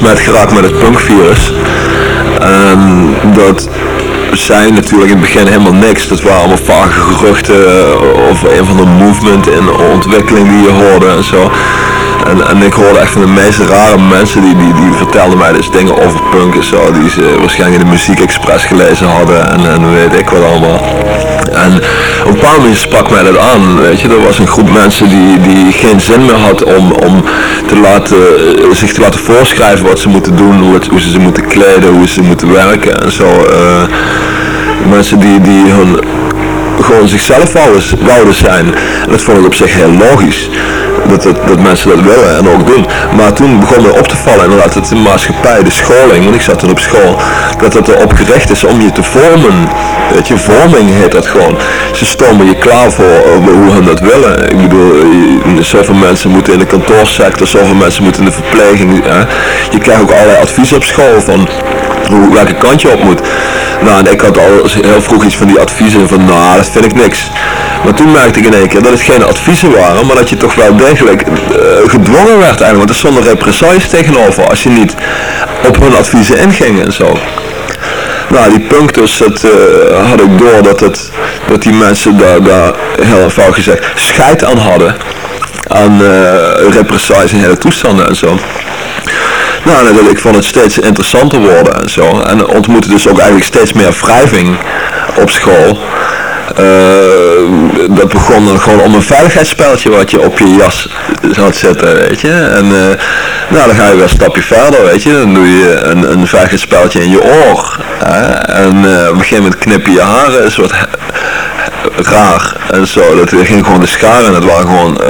besmet geraakt met het punkvirus. En dat zei natuurlijk in het begin helemaal niks. Dat waren allemaal vage geruchten eh, over een van de movement en ontwikkeling die je hoorde en zo. En, en ik hoorde echt van de meest rare mensen die, die, die vertelden mij dus dingen over punk en zo. Die ze waarschijnlijk in de Muziek Express gelezen hadden en, en weet ik wat allemaal. En op een bepaald moment sprak mij dat aan, weet je. Er was een groep mensen die, die geen zin meer had om, om te laten, eh, zich te laten voorschrijven wat ze moeten doen, hoe, ze ze moeten kleden, hoe ze moeten werken en zo. eh. mensen die, die gewoon zichzelf wouden zijn. En dat vond ik op zich heel logisch. Dat, dat, dat mensen dat willen en ook doen. Maar toen begon me op te vallen inderdaad dat de maatschappij, de scholing, want ik zat toen op school, dat het erop gericht is om je te vormen. Weet je, vorming heet dat gewoon. Ze stomen je klaar voor eh, hoe hun dat willen. Ik bedoel, je- zoveel mensen moeten in de kantoorsector, zoveel mensen moeten in de verpleging. Hè. Je krijgt ook allerlei advies op school van hoe, welke kant je op moet. Nou, en ik had al heel vroeg iets van die adviezen van, nou, dat vind ik niks. Maar toen merkte ik in één keer dat het geen adviezen waren, maar dat je toch wel degelijk eh, gedwongen werd eigenlijk. Want er stonden represailles tegenover als je niet op hun adviezen inging en zo. Nou, die punk dus, dat eh, had ik door dat, het, dat die mensen daar, daar heel eenvoudig gezegd scheid aan hadden. Aan eh represailles en hele toestanden en zo. Nou, ik vond het steeds interessanter worden en zo. En ontmoette dus ook eigenlijk steeds meer wrijving op school. Eh, dat begon gewoon om een veiligheidsspeltje wat je op je jas zou zetten, weet je. En eh, nou, dan ga je weer een stapje verder, weet je. Dan doe je een, een veiligheidsspeltje in je oor. Hè? En eh, op een gegeven moment knip je haren, is wat raar en zo. Dat ging gewoon de scharen en dat waren gewoon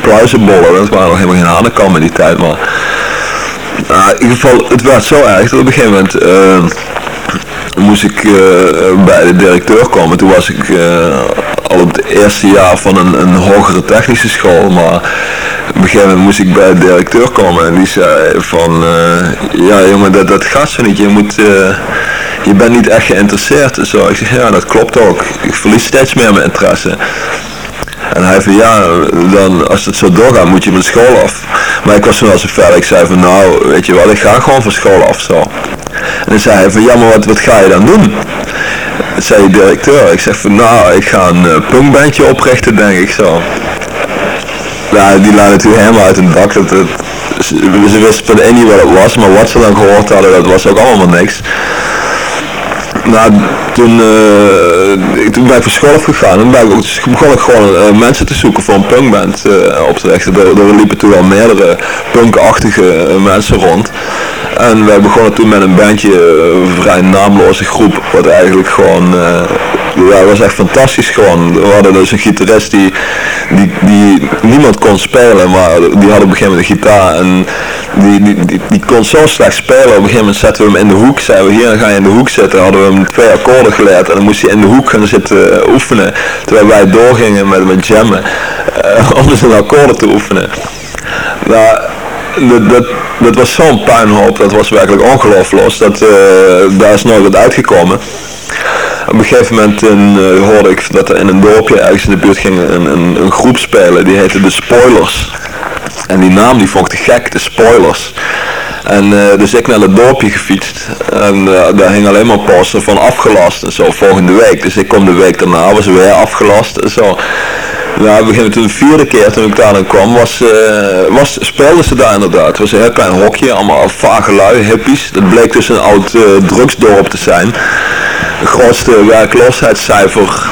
pluizenbollen. Dat waren nog helemaal geen hanenkammen in die tijd, maar... Nou, in ieder geval, het werd zo erg dat op een gegeven moment eh, moest ik eh, bij de directeur komen. Toen was ik eh, al op het eerste jaar van een, een hogere technische school, maar op een gegeven moment moest ik bij de directeur komen en die zei van, ja jongen, dat, dat gaat zo niet, je moet, je bent niet echt geïnteresseerd zo. Ik zeg, ja dat klopt ook, ik verlies steeds meer mijn interesse. En hij van ja, dan als het zo doorgaat moet je van school af. Maar ik was toen al zo ver, ik zei van nou, weet je wel, ik ga gewoon van school af zo. En dan zei hij van ja, maar wat, wat ga je dan doen? Dat zei de directeur. Ik zeg van nou, ik ga een uh, punkbandje oprichten denk ik zo. Nou, die laat natuurlijk helemaal uit een dak. Dat, het, ze, wisten van één niet wat het was, maar wat ze dan gehoord hadden, dat was ook allemaal niks. Nou, toen, eh, toen ben ik van school afgegaan en ben ik dus begon ik gewoon eh, mensen te zoeken voor een punkband eh, op te richten. Er, er liepen toen al meerdere punkachtige mensen rond. En wij begonnen toen met een bandje, een vrij naamloze groep, wat eigenlijk gewoon, ja, was echt fantastisch gewoon. We hadden dus een gitarist die, die, die niemand kon spelen, maar die had op een gegeven moment een gitaar en die, die, die, kon zo slecht spelen. Op een gegeven moment zetten we hem in de hoek, zeiden we hier ga je in de hoek zitten. Hadden we hem twee akkoorden geleerd en dan moest hij in de hoek gaan zitten oefenen. Terwijl wij doorgingen met, met jammen eh, om zijn akkoorden te oefenen. Nou, dat, dat, dat was zo'n puinhoop, dat was werkelijk ongelooflijk. Dat, eh, daar is nooit wat uitgekomen. Op een gegeven moment eh, hoorde ik dat er in een dorpje ergens in de buurt ging een, een, een groep spelen, die heette de Spoilers. En die naam die vond ik te gek, de Spoilers. En eh, dus ik naar het dorpje gefietst en eh, daar hing alleen maar poster van afgelast en zo volgende week. Dus ik kom de week daarna, was weer afgelast en zo. Nou, we beginnen toen de vierde keer toen ik daar dan kwam, was, was, speelden ze daar inderdaad. Het was een heel klein hokje, allemaal vage lui, hippies. Dat bleek dus een oud drugsdorp te zijn. Grootste werkloosheidscijfer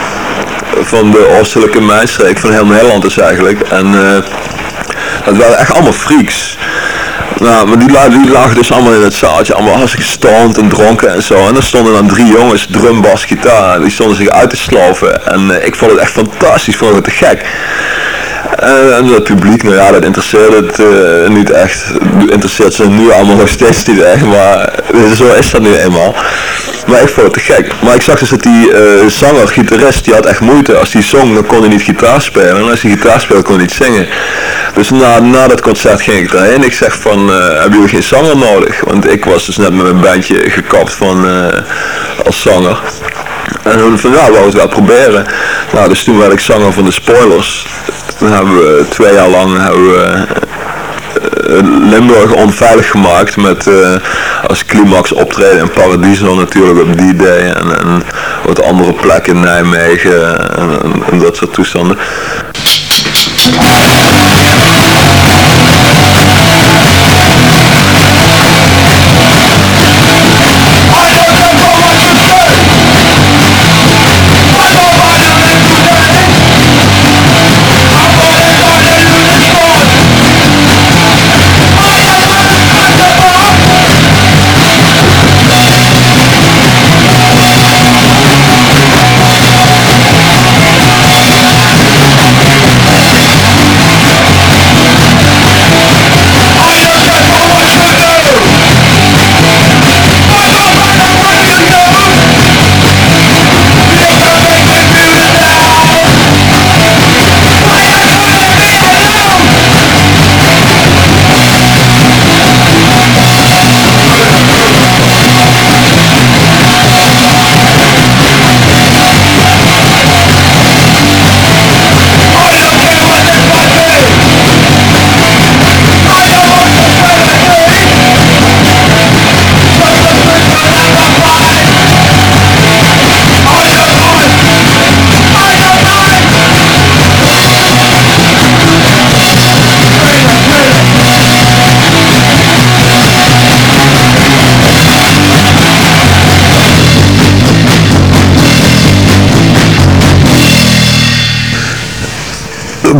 van de oostelijke mijnstreek van heel Nederland is eigenlijk. En uh, dat waren echt allemaal freaks. Nou, maar die, die lagen dus allemaal in het zaaltje, allemaal hartstikke gestoned en dronken en zo. En er stonden dan drie jongens, drum, bas, gitaar, die stonden zich uit te sloven. En uh, ik vond het echt fantastisch, vond het te gek. Uh, en het publiek, nou ja, dat interesseerde het niet echt. Interesseert ze nu allemaal nog steeds niet echt, maar zo is dat nu eenmaal. Maar ik vond het te gek. Maar ik zag dus dat die uh, zanger, gitarist, die had echt moeite. Als die zong, dan kon hij niet gitaar spelen. En als hij gitaar speelde, kon hij niet zingen. Dus na, na dat concert ging ik daarheen. Ik zeg van, uh, hebben jullie geen zanger nodig? Want ik was dus net met mijn bandje gekapt van, uh, als zanger. En toen van, ja, we het wel proberen. Nou, dus toen werd ik zanger van de Spoilers. Toen hebben we twee jaar lang hebben we, Limburg onveilig gemaakt met uh, als climax optreden in Paradiso natuurlijk op die day en, wat andere plekken in Nijmegen en, en, en dat soort toestanden.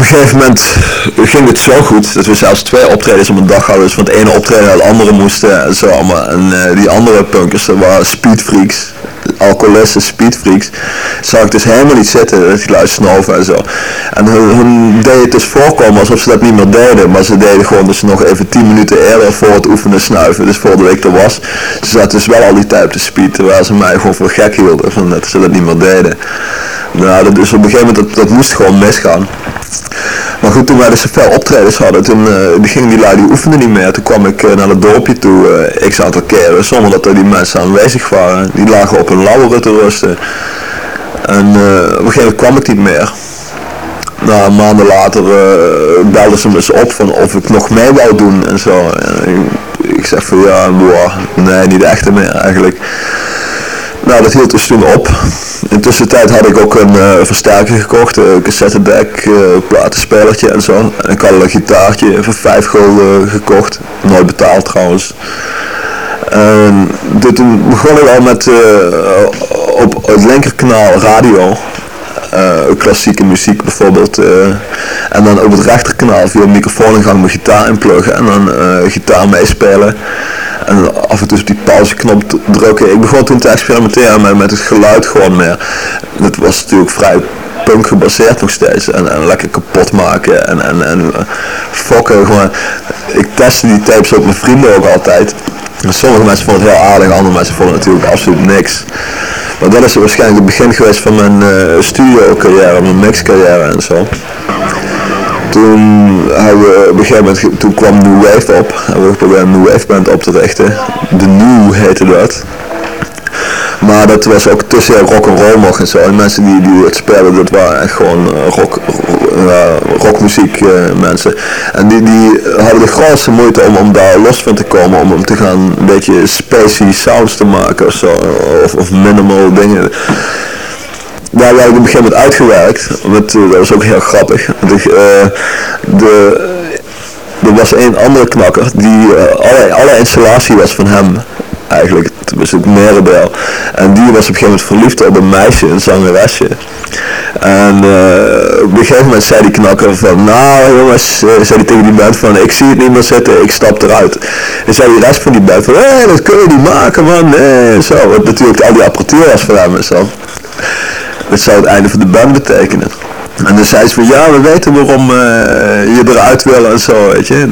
Gegeven moment ging het zo goed dat we zelfs twee optredens op een dag hadden. Dus van het ene optreden naar het andere moesten en zo allemaal. En uh, die andere punkers, dat waren speedfreaks, alcoholisten, speedfreaks. Zag ik dus helemaal niet zitten, dat die lui snoven en zo. En hun, hun deed het dus voorkomen alsof ze dat niet meer deden. Maar ze deden gewoon dus nog even 10 minuten eerder voor het oefenen snuiven. Dus voordat ik er was. Ze zaten dus wel al die tijd op de speed, terwijl ze mij gewoon voor gek hielden. Van dat ze dat niet meer deden. Nou, dat, dus op een gegeven moment, dat, dat moest gewoon misgaan. Maar goed, toen wij dus zoveel optredens hadden, toen uh, gingen die lui die oefenden niet meer. Toen kwam ik uh, naar het dorpje toe, uh, x aantal keren, zonder dat er die mensen aanwezig waren. Die lagen op hun lauweren te rusten. En op een gegeven moment kwam ik niet meer. Nou, maanden later belden ze me eens op van of ik nog mee wou doen en zo. Ik zeg van ja, boah, nee, niet echt meer eigenlijk. Nou, dat hield dus toen op. Intussen tijd had ik ook een uh, versterker gekocht, een cassettedek, uh, platenspelertje en zo. En ik had een gitaartje voor 5 gulden gekocht, nooit betaald trouwens. En toen begon ik al met op het linkerkanaal radio, klassieke muziek bijvoorbeeld. en dan op het rechterkanaal via een microfooningang mijn gitaar inpluggen en dan gitaar meespelen. En af en toe op die pauzeknop drukken. Ik begon toen te experimenteren met, met het geluid gewoon meer. Het was natuurlijk vrij punk gebaseerd nog steeds. En, lekker kapot maken en, en, en uh, fokken gewoon. Ik testte die tapes op mijn vrienden ook altijd. Sommige mensen vonden het heel aardig, andere mensen vonden natuurlijk absoluut niks. Maar dat is waarschijnlijk het begin geweest van mijn uh, studio carrière, mijn mix carrière en zo toen hebben we op een gegeven moment, toen kwam New Wave op. Hebben we geprobeerd een New Wave band op te richten. De New heette dat. Maar dat was ook tussen rock en roll nog en zo. En mensen die, die het spelen, dat waren echt gewoon rock, uh, rockmuziek uh, mensen. En die, die hadden de grootste moeite om, om daar los van te komen. Om, om te gaan een beetje spacey sounds te maken of zo. Of, of minimal dingen daar werd ik op een gegeven moment uitgewerkt. Want, dat was ook heel grappig. Want de, er was een andere knakker die alle, alle installatie was van hem eigenlijk. Was het merendeel. En die was op een gegeven moment verliefd op een meisje, een zangeresje. En op een gegeven moment zei die knakker van, nou jongens, zei hij tegen die band van, ik zie het niet meer zitten, ik stap eruit. En zei die rest van die band van, hé, dat kun je niet maken man, nee, zo. Wat natuurlijk al die apparatuur was voor hem en zo. Dat zou het einde van de band betekenen. En dan zei ze van, ja, we weten waarom uh, je eruit wil en zo, weet je.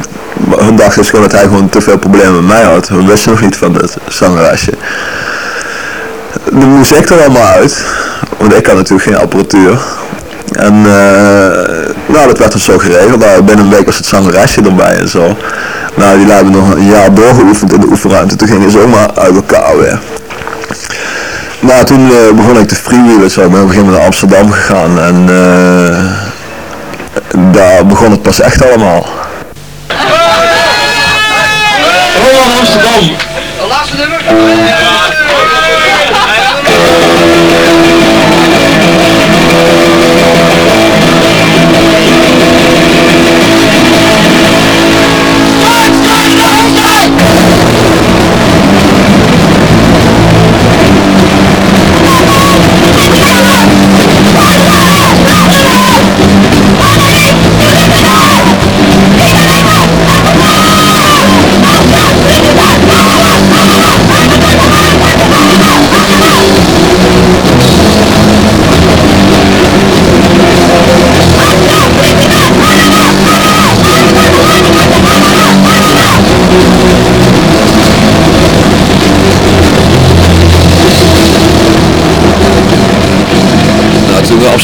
Hun dachten dus gewoon dat hij gewoon te veel problemen met mij had. We wisten nog niet van het zangeresje. Dan moest ik er allemaal uit. Want ik had natuurlijk geen apparatuur. En uh, nou, dat werd dus zo geregeld. Nou, binnen een week was het zangeresje erbij en zo. Nou, die hebben nog een jaar doorgeoefend in de oefenruimte. Toen gingen ze ook maar uit elkaar weer. Nou, toen uh, begon ik te freewheelen. Zo. Ik ben op een gegeven moment naar Amsterdam gegaan. En uh, daar begon het pas echt allemaal. Roland Amsterdam. De laatste nummer.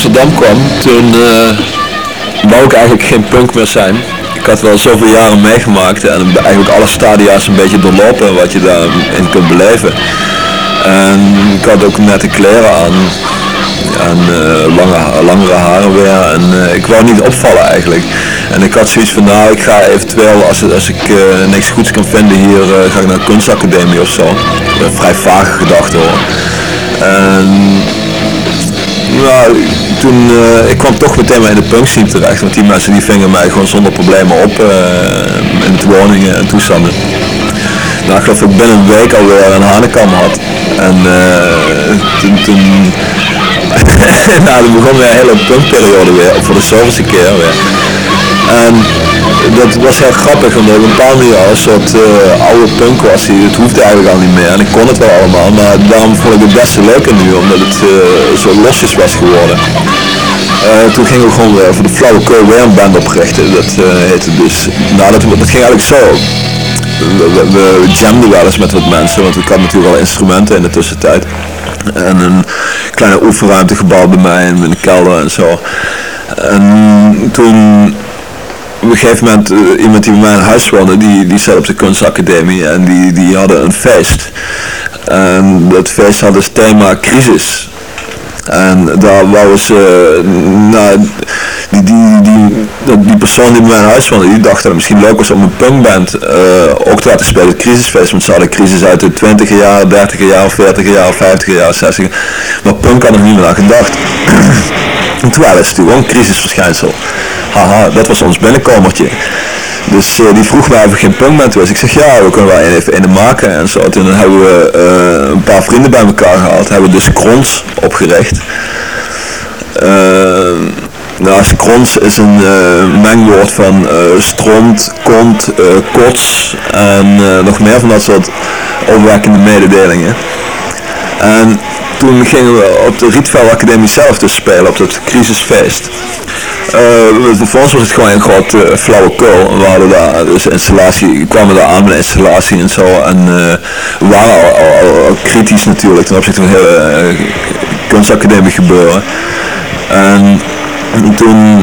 Amsterdam kwam, toen uh, wou ik eigenlijk geen punk meer zijn. Ik had wel zoveel jaren meegemaakt en eigenlijk alle stadia's een beetje doorlopen wat je daarin kunt beleven. En ik had ook nette kleren aan en uh, lange, langere haren weer en uh, ik wou niet opvallen eigenlijk. En ik had zoiets van nou ik ga eventueel als, als ik niks goeds kan vinden hier ga ik naar een kunstacademie of zo. vrij vage gedachte hoor. En nou, toen, uh, ik kwam toch meteen in de punk scene terecht, want die mensen die vingen mij gewoon zonder problemen op uh, in het woningen en toestanden. Nou, ik geloof ik binnen een week alweer een hanekam had. En uh, toen, toen nou, begon weer een hele punkperiode weer, voor de zoveelste keer weer. En dat was heel grappig, omdat ik een paar manier al een soort uh, oude punk was. Het hoefde eigenlijk al niet meer en ik kon het wel allemaal, maar daarom vond ik het best leuker nu, omdat het uh, zo losjes was geworden. Uh, toen gingen we gewoon weer voor de flauwekul weer een band oprichten. Dat heette dus, nou dat, ging eigenlijk zo. We, we, we jamden wel eens met wat mensen, want ik had natuurlijk al instrumenten in de tussentijd. En een kleine oefenruimte gebouwd bij mij in een kelder en zo. En toen op een gegeven moment, uh, iemand die bij mij in huis woonde, die, die zat op de kunstacademie en die, die hadden een feest. En dat feest had als thema crisis. En daar wou ze, nou, die, die, die, die persoon die bij mijn huis woonde, die dacht dat het misschien leuk was om een punkband uh, ook te laten spelen, het crisisfeest. Want ze hadden crisis uit de 20 jaar, 30 jaar, 40 jaar, 50 jaar, 60 Maar punk had er niet meer aan gedacht. Terwijl het is natuurlijk ook een crisisverschijnsel. Haha, dat was ons binnenkomertje. Dus uh, die vroeg mij of ik geen punkband was. Ik zeg ja, we kunnen wel even een maken en zo. Toen hebben we uh, een paar vrienden bij elkaar gehaald. Hebben we dus Krons opgericht. Uh, nou, Krons is een mengwoord van stront, kont, kots en nog meer van dat soort opwekkende mededelingen. En toen gingen we op de Rietveld Academie zelf dus spelen, op dat crisisfeest. Uh, voor was het gewoon een groot uh, flauwekul. We daar dus installatie, kwamen daar aan met installatie en zo. En uh, we waren al, kritisch natuurlijk ten opzichte van het hele uh, kunstacademie gebeuren. En toen,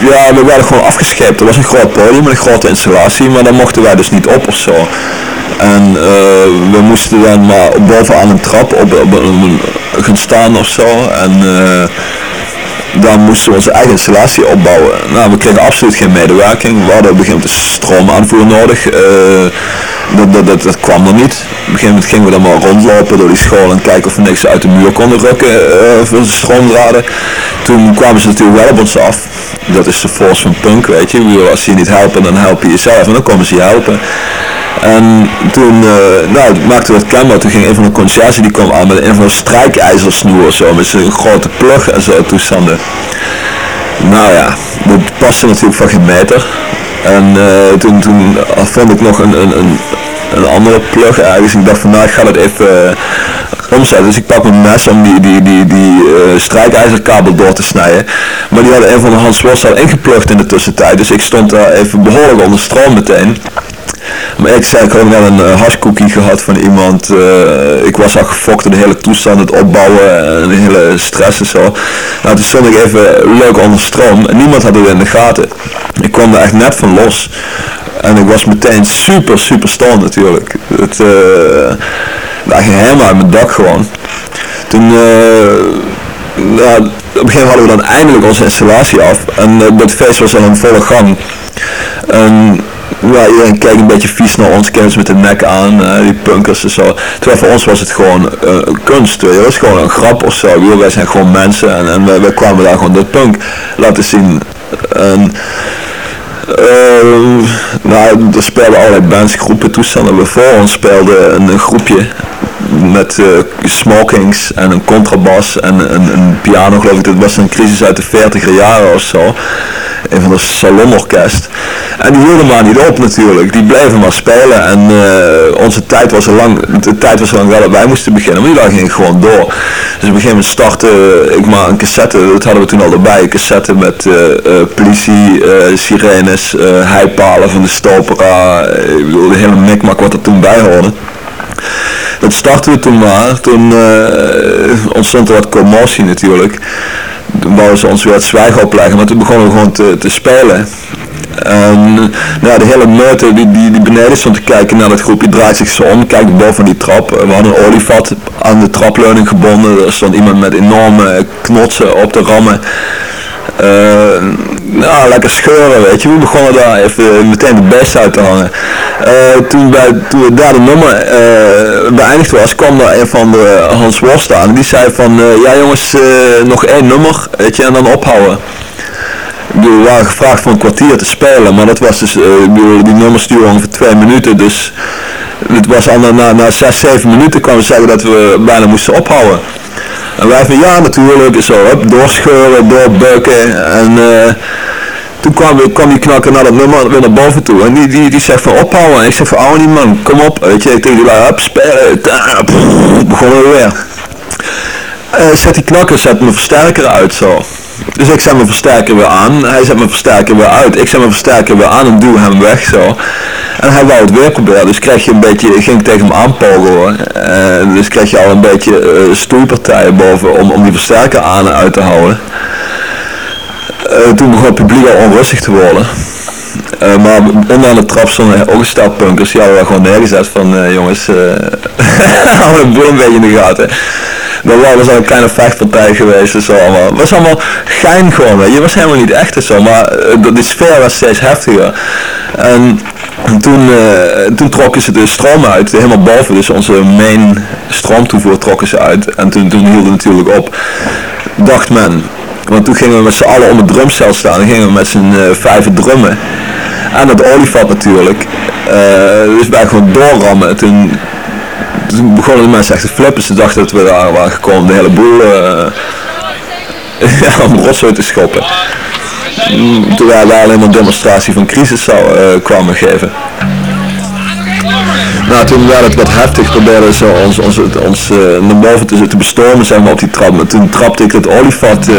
ja, we werden gewoon afgescheept. Er was een groot podium met een grote installatie, maar daar mochten wij dus niet op of zo. En uh, we moesten dan maar bovenaan een trap op, op, op, gaan staan of zo. En uh, dan moesten we onze eigen installatie opbouwen. Nou, we kregen absoluut geen medewerking. We hadden op een gegeven moment stroomaanvoer nodig. Uh, dat, dat, dat, kwam er niet. Op een gegeven moment gingen we dan maar rondlopen door die school en kijken of we niks uit de muur konden rukken uh, voor de stroomdraden. Toen kwamen ze natuurlijk wel op ons af. Dat is de force van punk, weet je. Als je niet helpen, dan help je jezelf en dan komen ze je helpen. En toen uh, nou, we het kenbaar. Toen ging een van de conciërge die kwam aan met een van de strijkijzersnoer of zo. Met zijn grote plug en zo toestanden. Nou ja, dat paste natuurlijk van geen meter. En uh, toen, toen vond ik nog een, een, een, een andere plug ergens. Ik dacht van nou ik ga het even Dus ik pak mijn mes om die, die, die, die uh, strijkijzerkabel door te snijden. Maar die hadden een van de Hans Worst al ingeplucht in de tussentijd. Dus ik stond daar even behoorlijk onder stroom meteen. Maar ik zei, ik had wel een uh, hashcookie gehad van iemand. Uh, ik was al gefokt door de hele toestand, het opbouwen en de hele stress en zo. Nou, toen stond ik even leuk onder stroom en niemand had het in de gaten. Ik kwam er echt net van los. En ik was meteen super, super stoned natuurlijk. Het, daar ging helemaal uit mijn dak gewoon. Toen, nou, op een gegeven moment hadden we dan eindelijk onze installatie af. En dat feest was al in volle gang. En ja, iedereen kijkt een beetje vies naar ons, kijkt met de nek aan, uh, die punkers en zo. Terwijl voor ons was het gewoon uh, kunst, het was gewoon een grap of zo. Wij zijn gewoon mensen en, en wij, wij kwamen daar gewoon de punk laten zien. En, nou, er speelden allerlei bands, groepen, toestanden. We voor ons speelde een, groepje met uh, smokings en een contrabas en een, een, piano geloof ik. Dat was een crisis uit de 40 jaren of zo. Een van de salonorkest. En die hielden maar niet op natuurlijk. Die bleven maar spelen en uh, onze tijd was er lang, de tijd was er lang wel dat wij moesten beginnen. Maar die dag ging gewoon door. Dus op een gegeven moment startte ik maar een cassette, dat hadden we toen al erbij. Een cassette met uh, politie, sirenes, heipalen van de stopera. ik bedoel de hele mikmak wat er toen bij hoorde dat startten we toen maar. Toen uh, ontstond er wat commotie natuurlijk. Toen wouden ze ons weer het zwijgen opleggen, maar toen begonnen we gewoon te, te spelen. En nou, de hele meute die, die, die beneden stond te kijken naar dat groepje draait zich zo om, kijkt boven die trap. We hadden een olievat aan de trapleuning gebonden, er stond iemand met enorme knotsen op de rammen. Uh, nou, lekker scheuren, weet je. We begonnen daar even meteen de best uit te hangen. Uh, toen, bij, toen het derde nummer uh, beëindigd was, kwam er een van de Hans Worst aan. Die zei van, ja jongens, nog één nummer, weet je, en dan ophouden. We waren gevraagd voor een kwartier te spelen, maar dat was dus, die nummers duren ongeveer twee minuten, dus het was al na, na, na zes, zeven minuten kwamen ze zeggen dat we bijna moesten ophouden. En wij van ja natuurlijk, zo up, doorscheuren, doorbukken en uh, toen kwam, die knakker naar dat nummer weer naar boven toe en die, die, die zegt van ophouden en ik zeg van ouwe die man, kom op, weet je, ik tegen die lui, up, spelen, begonnen we weer. Uh, zet die knakker, zet mijn versterker uit zo. Dus ik zet mijn versterker weer aan, hij zet mijn versterker weer uit, ik zet mijn versterker weer aan en duw hem weg zo. En hij wou het weer proberen, dus krijg je een beetje, ging tegen hem aanpogelen. Uh, dus krijg je al een beetje uh, stoeipartijen boven om, om die versterker aan en uit te houden. Toen begon het publiek al onrustig te worden. Maar onderaan de trap stonden ook een stel punkers, die hadden we gewoon neergezet van uh, jongens, hou de boel een beetje in de gaten. Dat was al een kleine vechtpartij geweest en zo allemaal. Het was allemaal gein gewoon, je was helemaal niet echt en zo, maar de sfeer was steeds heftiger. En toen, uh, toen trokken ze de stroom uit, helemaal boven, dus onze main stroomtoevoer trokken ze uit. En toen, toen hield het natuurlijk op, dacht men. Want toen gingen we met z'n allen om het drumcel staan, dan gingen we met z'n uh, vijven drummen. En dat olievat natuurlijk. Dus wij gewoon doorrammen. Toen, toen begonnen de mensen echt te flippen. Ze dachten dat we daar waren gekomen de hele boel ja, om rotzooi te schoppen terwijl wij alleen een demonstratie van crisis zou, uh, kwamen geven. Nou, toen werd het wat heftig, probeerden ze ons, ons, ons uh, naar boven te, te bestormen zeg maar, op die trap. Toen trapte ik het olievat uh,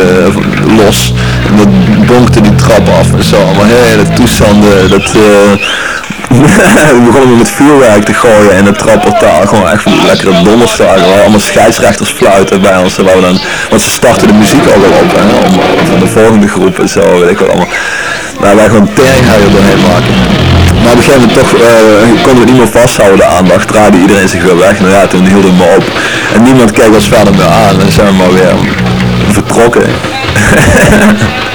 los en dat bonkte die trap af en zo. Maar hele toestanden, dat... we begonnen met vuurwerk te gooien in het trapportaal. Gewoon echt van die lekkere donderslagen. Waar allemaal scheidsrechters fluiten bij ons. We dan, want ze starten de muziek al wel op. Hè, om, van de volgende groep en zo, weet ik wat allemaal. Maar wij gewoon teringhuilen doorheen maken. Maar op een gegeven moment toch uh, konden we niet meer vasthouden de aandacht. Draaide iedereen zich weer weg. Nou ja, toen hielden we op. En niemand keek ons verder meer aan. En zijn we maar weer vertrokken.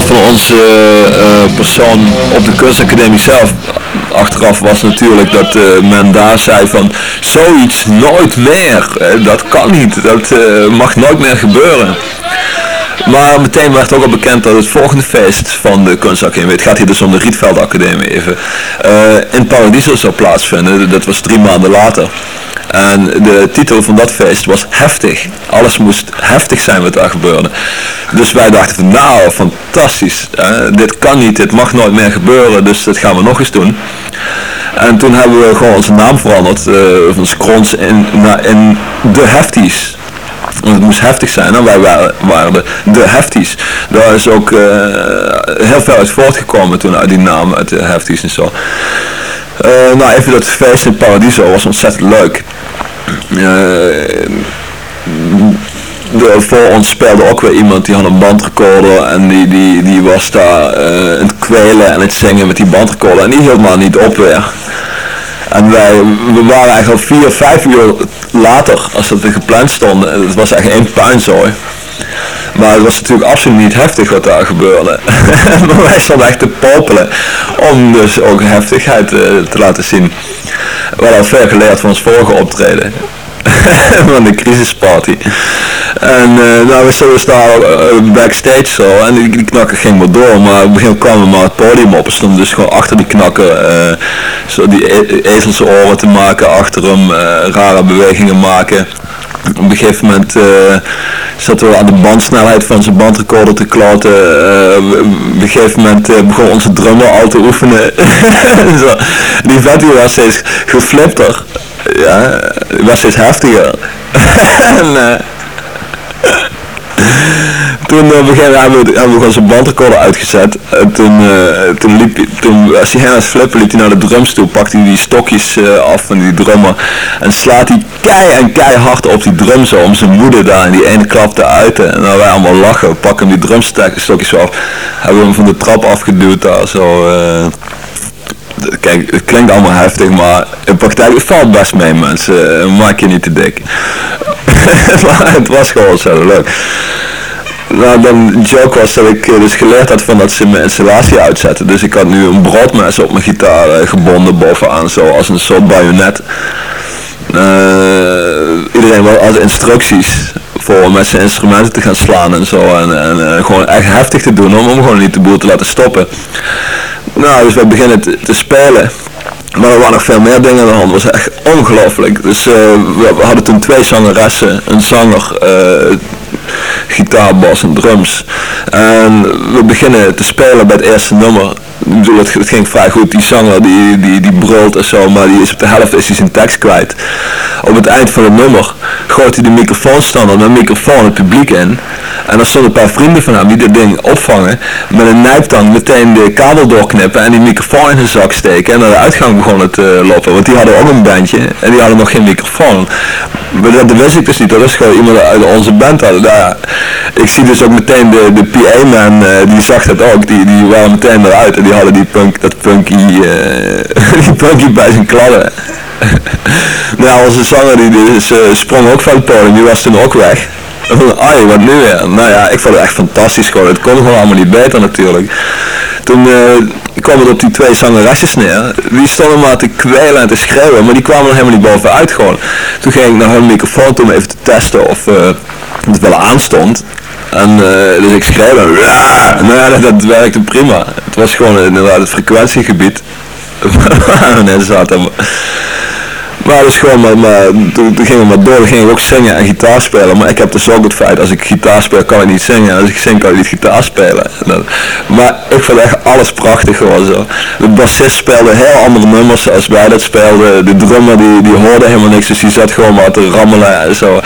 van onze uh, persoon op de kunstacademie zelf achteraf was natuurlijk dat uh, men daar zei van zoiets nooit meer, dat kan niet, dat mag nooit meer gebeuren. Maar meteen werd ook al bekend dat het volgende feest van de kunstacademie, het gaat hier dus om de Rietveld Academie even, in Paradiso zou plaatsvinden, dat was drie maanden later. En de titel van dat feest was Heftig. Alles moest heftig zijn wat daar gebeurde. Dus wij dachten nou, fantastisch. dit kan niet, dit mag nooit meer gebeuren, dus dat gaan we nog eens doen. En toen hebben we gewoon onze naam veranderd, uh, van Skrons in, in De Hefties. Want het moest heftig zijn en wij waren, de, de hefties. Daar is ook uh, heel veel uit voortgekomen toen uit die naam, uit de hefties en zo. Uh, nou, even dat feest in Paradiso was ontzettend leuk. Voor ons speelde ook weer iemand die had een bandrecorder en die, die, die was daar uh, het kwelen en het zingen met die bandrecorder en die hield maar niet op weer. En wij we waren eigenlijk al vier, vijf uur later als dat er gepland stond. Het was echt één puinzooi. Maar het was natuurlijk absoluut niet heftig wat daar gebeurde. maar wij stonden echt te popelen om dus ook heftigheid te, eh, te laten zien. We hadden ver geleerd van ons vorige optreden. van de crisisparty. En uh, nou, we stonden daar uh, backstage zo en die, die, knakker ging maar door, maar op het begin kwamen we maar het podium op. We stonden dus gewoon achter die knakker, uh, zo die e ezelse oren te maken, achter hem rare bewegingen maken. Op een gegeven moment zaten we aan de bandsnelheid van zijn bandrecorder te kloten. Op een gegeven moment begon onze drummer al te oefenen. Zo. Die vet was steeds geflipter. Ja, was steeds heftiger. en, toen uh, hebben, we, hebben zijn bandrecorder uitgezet. En toen, uh, toen liep toen, als hij aan het flippen liep hij naar de drums toe, pakt hij die stokjes uh, af van die drummer en slaat hij kei en keihard op die drum om zijn moeder daar en die ene klap te uiten. En dan wij allemaal lachen, we pakken hem die drumstokjes af, hebben we hem van de trap afgeduwd daar zo. Kijk, het klinkt allemaal heftig, maar in praktijk het valt best mee mensen. Maak je niet te dik. maar het was gewoon zo leuk. Nou, dan joke was dat ik eh, dus geleerd had van dat ze mijn installatie uitzetten. Dus ik had nu een broodmes op mijn gitaar uh, gebonden bovenaan, zo als een soort bajonet. Iedereen wel als instructies voor met zijn instrumenten te gaan slaan en zo. En, en gewoon echt heftig te doen om, om gewoon niet de boel te laten stoppen. Nou, dus we beginnen te, spelen. Maar er waren nog veel meer dingen aan de hand. Het was echt ongelooflijk. Dus uh, we, hadden toen twee zangeressen, een zanger, uh, gitaar, bas en drums. En we beginnen te spelen bij het eerste nummer. Bedoel, het, ging vrij goed. Die zanger die, die, die brult en zo, maar die is op de helft is hij zijn tekst kwijt. Op het eind van het nummer gooit hij de microfoonstander een microfoon het publiek in. En er stonden een paar vrienden van hem die dit ding opvangen. Met een nijptang meteen de kabel doorknippen en die microfoon in zijn zak steken. En naar de uitgang begonnen te lopen. Want die hadden ook een bandje en die hadden nog geen microfoon. Maar dat wist ik dus niet. Dat is gewoon iemand uit onze band hadden. Nou, ik zie dus ook meteen de, de PA-man, uh, die zag dat ook. Die, die waren meteen eruit en hadden die punk, dat punky, uh, die punky bij zijn kladden. nou, onze zanger die, die dus, uh, sprong ook van het podium, die was toen ook weg. Van, ai, wat nu weer? Nou ja, ik vond het echt fantastisch gewoon. Het kon gewoon allemaal niet beter natuurlijk. Toen uh, kwam het op die twee zangeresjes neer. Die stonden maar te kwijlen en te schreeuwen, maar die kwamen er helemaal niet bovenuit gewoon. Toen ging ik naar hun microfoon om even te testen of het wel aanstond. En uh, dus ik schreeuwde, nou ja, dat, dat werkte prima. Het was gewoon inderdaad het frequentiegebied. nee, zaten maar dus gewoon, maar, maar toen, toen gingen we maar door, dan gingen we ook zingen en gitaar spelen. Maar ik heb dus ook het feit, als ik gitaar speel kan ik niet zingen. Als ik zing kan ik niet gitaar spelen. maar ik vond echt alles prachtig gewoon zo. De bassist speelde heel andere nummers als wij dat speelden. De drummer die, die hoorde helemaal niks, dus die zat gewoon maar te rammelen en zo.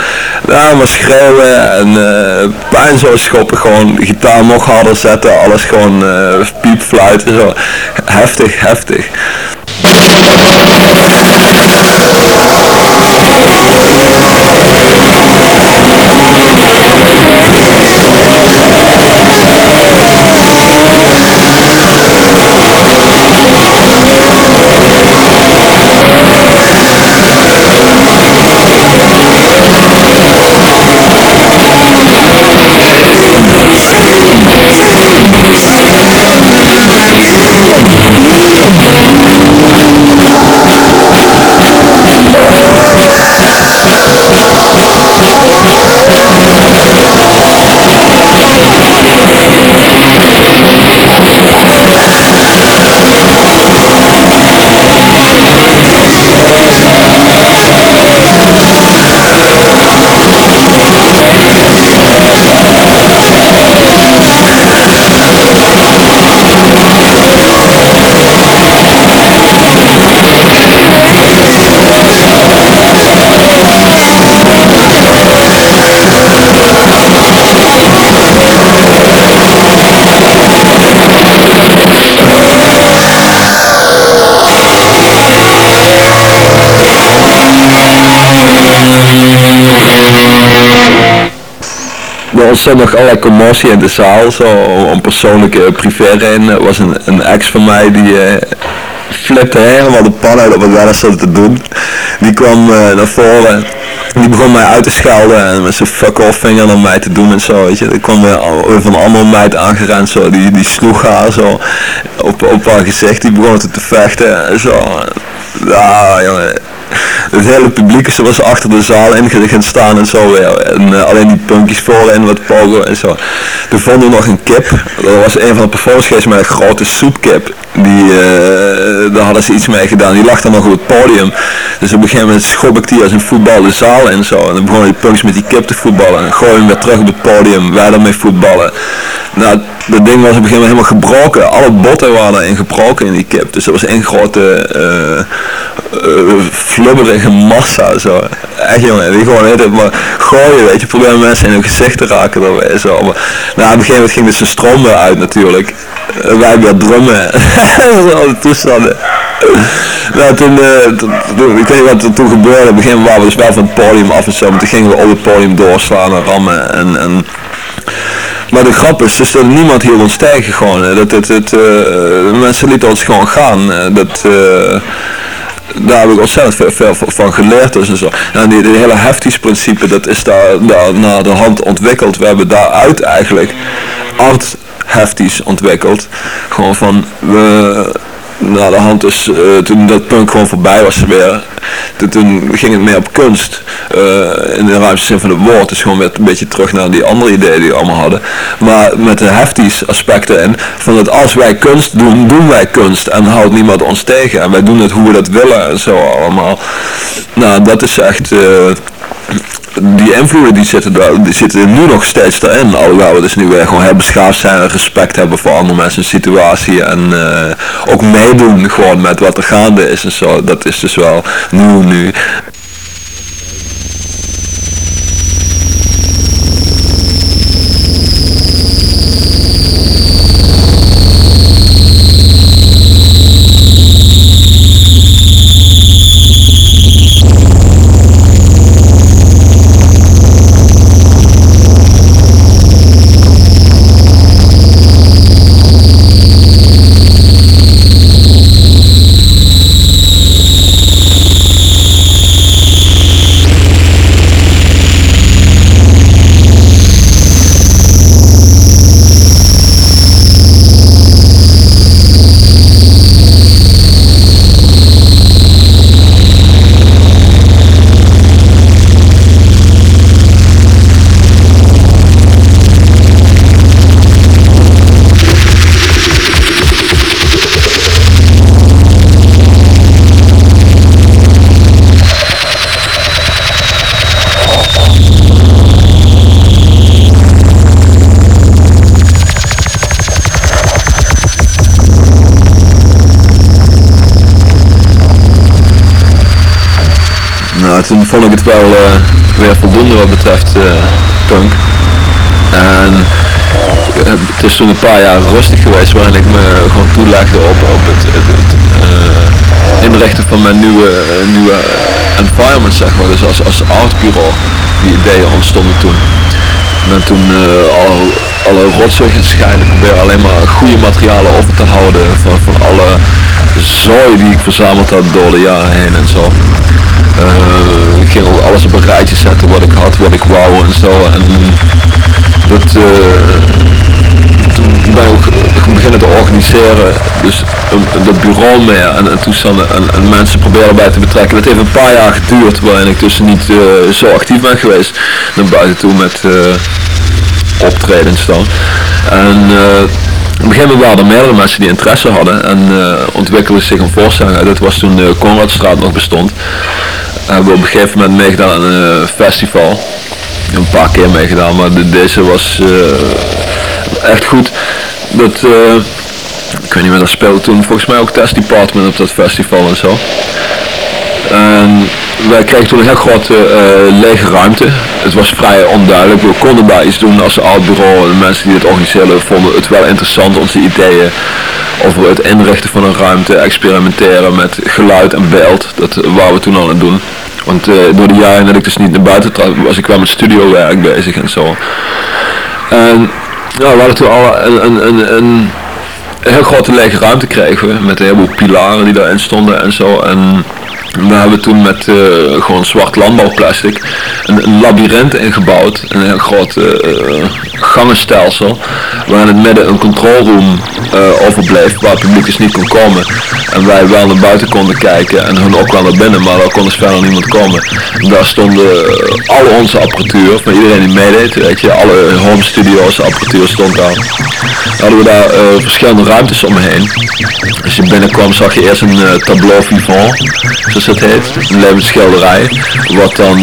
Ja, maar schreeuwen en uh, pijn zo schoppen, gewoon de gitaar nog harder zetten, alles gewoon uh, piep, fluiten zo. Heftig, heftig. Thank you. Ontstond nog allerlei commotie in de zaal, zo om persoonlijke privé redenen. was een, een ex van mij die uh, flipte helemaal de pan uit op wat wij daar te doen. Die kwam uh, naar voren, die begon mij uit te schelden en met zijn fuck off vinger naar mij te doen en zo, weet je. Er kwam weer van een andere meid aangerend, zo, die, die sloeg haar zo op, op haar gezicht, die begon te, te vechten en zo. Ja, jongen het hele publiek is was achter de zaal in gaan staan en zo weer. En uh, alleen die punkjes voor en wat pogo en zo. Toen vonden we nog een kip. Dat was een van de performance met een grote soepkip. Die, uh, daar hadden ze iets mee gedaan. Die lag dan nog op het podium. Dus op een gegeven moment schop ik die als een voetbal de zaal in zo. En dan begonnen die punks met die kip te voetballen. En gooien hem weer terug op het podium. Wij daarmee voetballen. Nou, dat ding was op een gegeven moment helemaal gebroken. Alle botten waren erin gebroken in die kip. Dus dat was één grote uh, flubberige massa. Zo. Echt jongen, die gewoon heet maar gooien, weet je. Proberen mensen in hun gezicht te raken. Daarbij, zo. Nou, op een gegeven moment ging dus zijn stroom weer uit natuurlijk. Wij weer drummen. Zo de toestanden. nou, toen, toen, ik weet niet wat er toen gebeurde. Een gegeven moment waren we dus wel van het podium af en zo. Maar toen gingen we op het podium doorslaan en rammen. En, en maar de grap is dus dat niemand hield ons tegen gewoon. Dat, het, het, uh, mensen lieten ons gewoon gaan. Dat, uh, daar heb ik ontzettend veel, van geleerd dus en zo. En die, hele heftigheidsprincipe, dat is daar, daar naar de hand ontwikkeld. We hebben daaruit eigenlijk art hefties ontwikkeld. Gewoon van, we, naar de hand dus, uh, toen dat punt gewoon voorbij was weer, toen, toen ging het meer op kunst, uh, in de ruimste zin van het woord, dus gewoon weer een beetje terug naar die andere ideeën die we allemaal hadden, maar met de hefties aspecten in, van dat als wij kunst doen, doen wij kunst en houdt niemand ons tegen en wij doen het hoe we dat willen en zo allemaal. Nou, dat is echt... Uh, die invloeden die zitten, daar, die zitten nu nog steeds daarin. Alhoewel we dus nu weer gewoon heel beschaafd zijn en respect hebben voor andere mensen situatie. En uh, ook meedoen gewoon met wat er gaande is en zo. Dat is dus wel nieuw nu. Vond ik het wel uh, weer voldoende wat betreft uh, punk. En uh, het is toen een paar jaar rustig geweest waarin ik me gewoon toelegde op, op het, het, inrichten van mijn nieuwe, nieuwe environment zeg maar. Dus als, als artbureau, die ideeën ontstonden toen. Ik toen al, alle rotzooi gaan proberen alleen maar goede materialen over te houden van, van alle zooi die ik verzameld had door de jaren heen en zo. Ik ging alles op een rijtje zetten wat ik had, wat ik wou en zo. En dat, uh, toen ben ik beginnen te organiseren, dus dat bureau meer en, en toestanden en, en, mensen proberen bij te betrekken. Dat heeft een paar jaar geduurd waarin ik dus niet zo actief ben geweest naar buiten toe met optredens dan. En op een gegeven moment waren er meerdere mensen die interesse hadden en uh, ontwikkelde zich een voorstelling Dat was toen de Conradstraat nog bestond hebben we op een gegeven moment meegedaan aan een festival. Een paar keer meegedaan, maar de, deze was uh, echt goed. Dat, uh, ik weet niet meer, dat speelde toen volgens mij ook Test Department op dat festival en zo. En wij kregen toen een heel grote uh, lege ruimte. Het was vrij onduidelijk. We konden daar iets doen als bureau. En de mensen die het organiseerden vonden het wel interessant, onze ideeën over het inrichten van een ruimte, experimenteren met geluid en beeld. Dat waren we toen aan het doen. Want uh, door de jaren dat ik dus niet naar buiten trad, was ik wel met studiowerk bezig en zo. En ja, we hadden toen al een, een, een, een heel grote lege ruimte kregen met een heleboel pilaren die daarin stonden en zo. En we hebben toen met uh, gewoon zwart landbouwplastic een, een labyrint ingebouwd, een heel groot uh, gangenstelsel, waar in het midden een controlroom uh, overbleef waar het publiek dus niet kon komen. En wij wel naar buiten konden kijken en hun ook wel naar binnen, maar daar kon dus verder niemand komen. En daar stonden al onze apparatuur, van iedereen die meedeed, weet je, alle home studios apparatuur stond daar. Hadden we daar verschillende ruimtes omheen. Als je binnenkwam zag je eerst een tableau vivant, zoals het heet, een levensschilderij, wat dan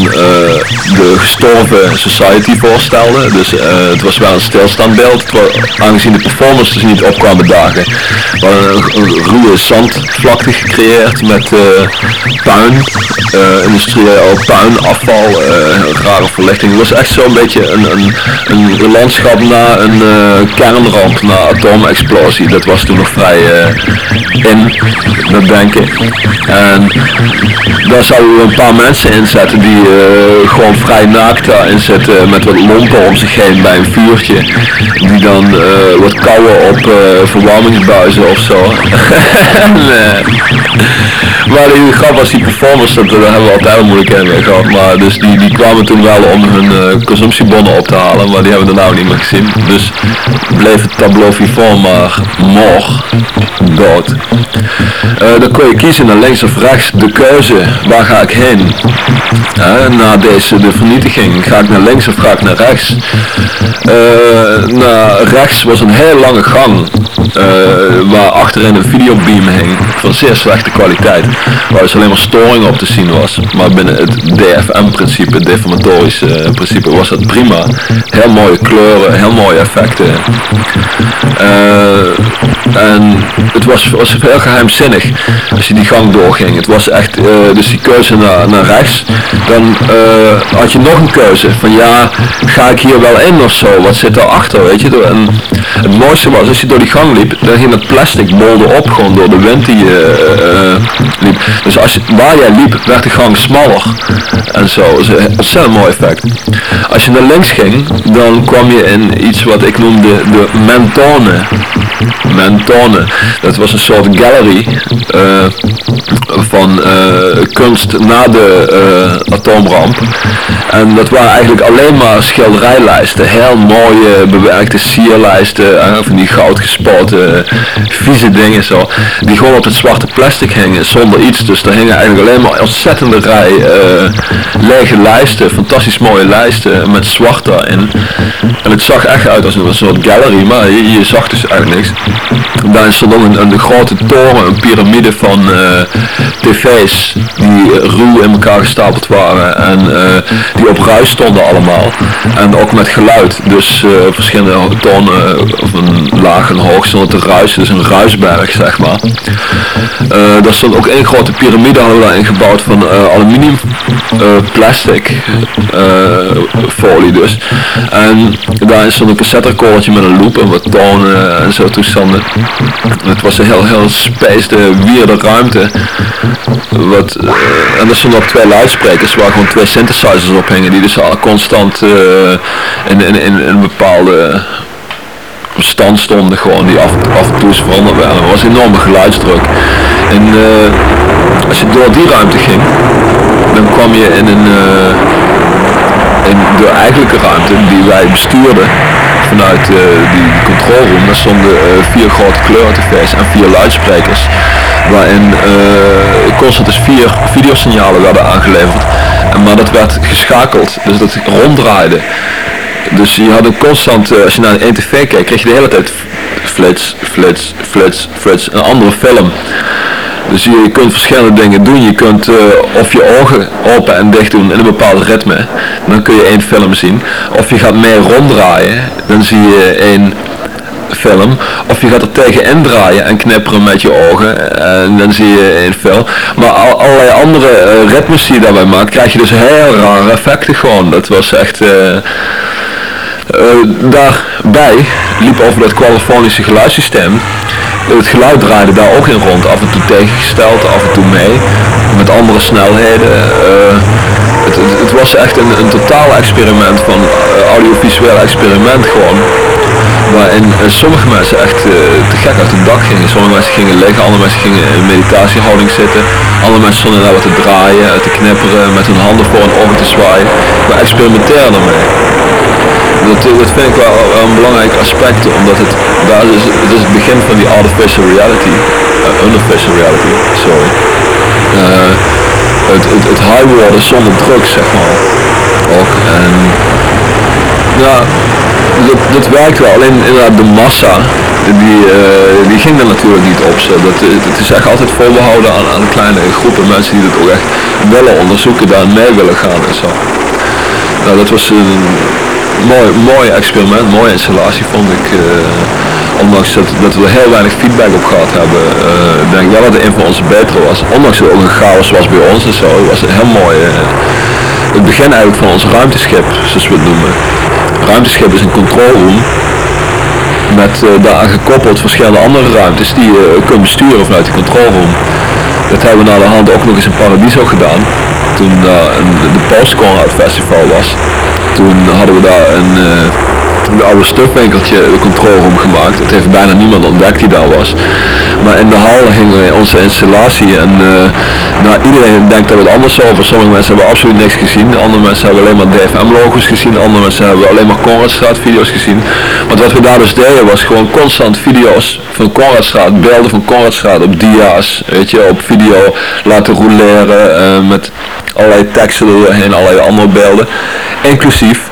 de gestorven society voorstelde. Dus het was wel een stilstaand beeld, aangezien de performers dus niet opkwamen dagen. We hadden een, ruwe zandvlakte gecreëerd met uh, puin, industrieel puin, afval, rare verlichting. Het was echt zo'n beetje een, een, een, landschap na een kernramp, na atoomexplosie. Dat was toen nog vrij in, dat denken. En daar zouden we een paar mensen inzetten die uh, gewoon vrij naakt daarin zitten met wat lompen om zich heen bij een vuurtje. Die dan uh, wat kouwen op uh, verwarmingsbuizen of zo. nee. Maar die grap was die performance, dat, daar hebben we altijd een moeilijkheid mee gehad. Maar dus die, die kwamen toen wel om hun consumptiebonnen op te halen, maar die hebben we nou niet meer gezien. Dus bleef het tableau vivant maar mor, dood. dan kon je kiezen naar links of rechts. De keuze waar ga ik heen? na deze de vernietiging, ga ik naar links of ga ik naar rechts? Uh, naar rechts was een heel lange gang uh, waar achterin een videobeam hing van zeer slechte kwaliteit, waar dus alleen maar storing op te zien was. Maar binnen het DFM-principe, het deformatorische principe, was dat prima. Heel mooie kleuren, heel mooie effecten. En het was, was heel geheimzinnig als je die gang doorging. Het was echt dus die keuze naar, naar rechts, dan had je nog een keuze van ja, ga ik hier wel in of zo, wat zit daarachter, weet je. Het mooiste was, als je door die gang liep, dan ging het plastic bolde op gewoon door de wind die je uh, liep. Dus als je, waar jij liep, werd de gang smaller en zo. Dat is een ontzettend mooi effect. Als je naar links ging, dan kwam je in iets wat ik noemde de mentone. Mentone. Dat was een soort gallery uh, van kunst na de atoomramp. En dat waren eigenlijk alleen maar schilderijlijsten. Heel mooie bewerkte sierlijsten, uh, van die goud gespoten vieze dingen zo. Die gewoon op het zwarte plastic hingen zonder iets. Dus daar hingen eigenlijk alleen maar ontzettende rij uh, lege lijsten, fantastisch mooie lijsten met zwart daarin. En het zag echt uit als een soort gallery, maar je, zag dus eigenlijk niks. Daar stond ook een, grote toren, een piramide van tv's die ruw in elkaar gestapeld waren en die op ruis stonden allemaal. En ook met geluid, dus uh, verschillende tonen of een laag en hoog stonden te ruisen, dus een ruisberg zeg maar. Uh, daar stond ook één grote piramide hadden we daarin gebouwd van aluminium plastic folie dus. En daarin stond een cassetterecordertje met een loop en wat tonen en zo toestanden. Het was een heel, heel spijsde, wierde ruimte. Wat, en er stonden ook twee luidsprekers waar gewoon twee synthesizers op hingen die dus al constant uh, in, in, in, een bepaalde stand stonden gewoon die af, af en toe veranderd werden. Er was enorme geluidsdruk. En uh, als je door die ruimte ging, dan kwam je in een uh, in de eigenlijke ruimte die wij bestuurden vanuit uh, die controlroom. Daar stonden vier grote kleur-tv's en vier luidsprekers waarin constant dus vier videosignalen werden aangeleverd. Maar dat werd geschakeld, dus dat ronddraaide. Dus je had een constant, uh, als je naar een tv keek, kreeg je de hele tijd flits, flits, flits, flits, een andere film. Dus je kunt verschillende dingen doen. Je kunt uh, of je ogen open en dicht doen in een bepaald ritme. Dan kun je één film zien. Of je gaat meer ronddraaien. Dan zie je één film. Of je gaat er tegenin draaien en knipperen met je ogen en dan zie je een film. Maar al, allerlei andere ritmes die je daarbij maakt, krijg je dus heel rare effecten gewoon. Dat was echt... daarbij liep over dat qualifonische geluidssysteem. Het geluid draaide daar ook in rond, af en toe tegengesteld, af en toe mee, met andere snelheden. het het, het, was echt een, een totaal experiment van uh, audiovisueel experiment gewoon. Waarin uh, sommige mensen echt te gek uit het dak gingen. Sommige mensen gingen liggen, andere mensen gingen in meditatiehouding zitten. Andere mensen stonden daar wat te draaien, te knipperen, met hun handen voor hun ogen te zwaaien. Maar experimenteerden ermee. Dat, dat vind ik wel een belangrijk aspect, omdat het, is, het is het begin van die artificial reality, uh, unofficial reality, sorry. Uh, het, het, het high worden zonder druk, zeg maar. Ook. En ja, dat, dat werkt wel. Alleen inderdaad de massa, die, die ging er natuurlijk niet op. Zo. Dat, het is echt altijd voorbehouden aan, aan kleine groepen mensen die het ook echt willen onderzoeken, daar mee willen gaan en zo. Nou, dat was een mooi, mooi experiment, mooie installatie vond ik. Uh, ondanks dat, dat, we heel weinig feedback op gehad hebben, uh, denk ik wel dat de een van onze betere was. Ondanks dat het ook een chaos was bij ons en zo, was het heel mooi. Uh, het begin eigenlijk van ons ruimteschip, zoals we het noemen. Ruimteschip is een controlroom met daaraan gekoppeld verschillende andere ruimtes die je kunt besturen vanuit die controlroom. Dat hebben we naar de hand ook nog eens in Paradiso gedaan, toen uh, de Post Festival was toen hadden we daar een, een oude stufwinkeltje, de controlroom gemaakt. Het heeft bijna niemand ontdekt die daar was. Maar in de hal hingen onze installatie en uh, nou, iedereen denkt dat het anders over. Sommige mensen hebben absoluut niks gezien, andere mensen hebben alleen maar DFM logos gezien, andere mensen hebben alleen maar Konradstraat video's gezien. Want wat we daar dus deden was gewoon constant video's van Konradstraat, beelden van Konradstraat op dia's, weet je, op video laten rouleren uh, met allerlei teksten doorheen, allerlei andere beelden. Inclusief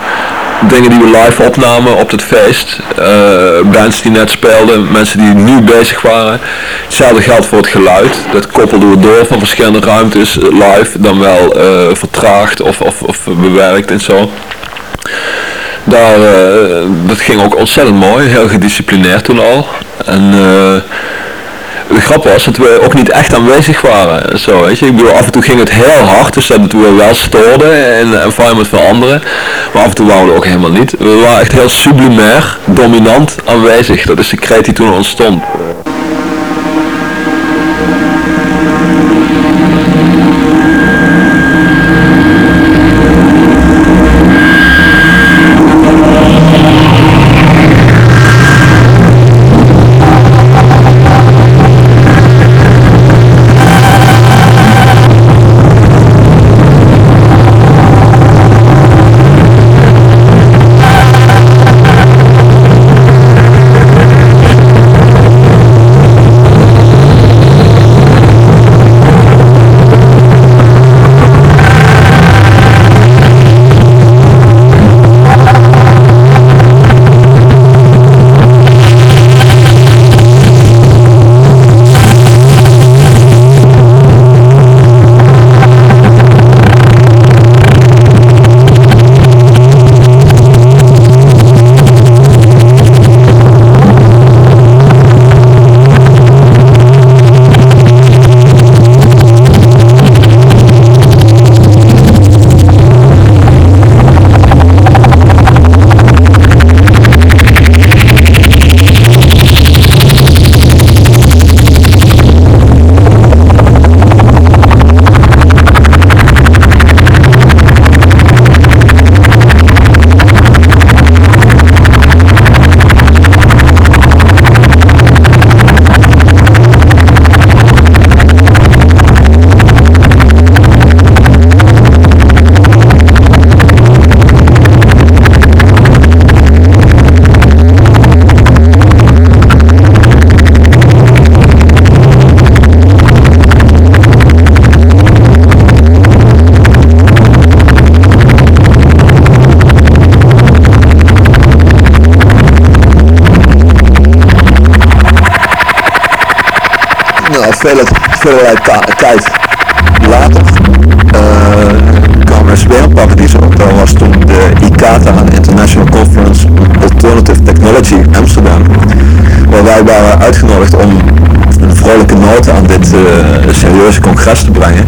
dingen die we live opnamen op het feest. Uh, bands die net speelden, mensen die nu bezig waren. Hetzelfde geldt voor het geluid. Dat koppelden we door van verschillende ruimtes eh, live, dan wel uh, vertraagd of, of, of bewerkt en zo. Daar, dat ging ook ontzettend mooi, heel gedisciplineerd toen al. En de grap was dat we ook niet echt aanwezig waren. Zo, weet je. Ik bedoel, af en toe ging het heel hard, dus dat we wel stoorden de environment van anderen. Maar af en toe waren we ook helemaal niet. We waren echt heel sublimair, dominant aanwezig. Dat is de kreet die toen ontstond. Vele tijd later uh, kwam er weer op. Dat was toen de ICATA, International Conference Alternative Technology Amsterdam. Waar wij waren uitgenodigd om een vrolijke noot aan dit uh, serieuze congres te brengen.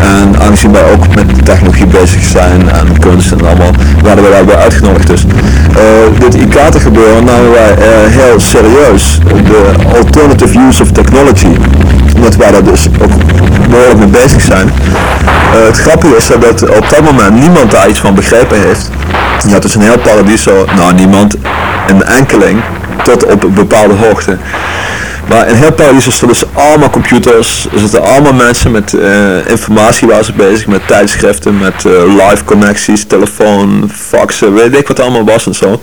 En aangezien wij ook met technologie bezig zijn en kunst en allemaal, werden we daarbij uitgenodigd. Dus uh, dit ICATA gebeuren namen wij heel serieus. De alternative use of technology. Omdat wij daar dus ook behoorlijk mee bezig zijn. Eh, het grappige is dat op dat moment niemand daar iets van begrepen heeft. Je had dus een heel paradiso, nou niemand, een enkeling, tot op een bepaalde hoogte. Maar in heel Paradiso staan dus allemaal computers, er zitten allemaal mensen met uh, informatie waar ze bezig, met tijdschriften, met uh, live connecties, telefoon, faxen, weet ik wat allemaal was en zo.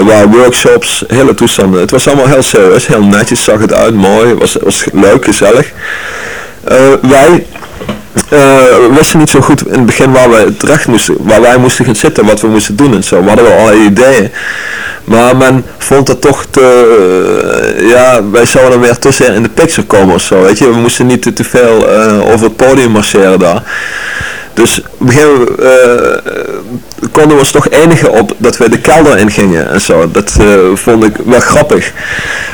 Er waren workshops, hele toestanden. Het was allemaal heel serieus, heel netjes, zag het uit, mooi, was, was leuk, gezellig. Uh, wij wisten niet zo goed in het begin waar wij terecht moesten, waar wij moesten gaan zitten, wat we moesten doen en zo. We hadden wel allerlei ideeën. Maar men vond dat toch te, uh, ja, wij zouden weer tussen in de picture komen of zo, weet je. We moesten niet te, te veel uh, over het podium marcheren daar. Dus begin uh, konden we ons toch enige op dat we de kelder in gingen en zo. Dat vond ik wel grappig.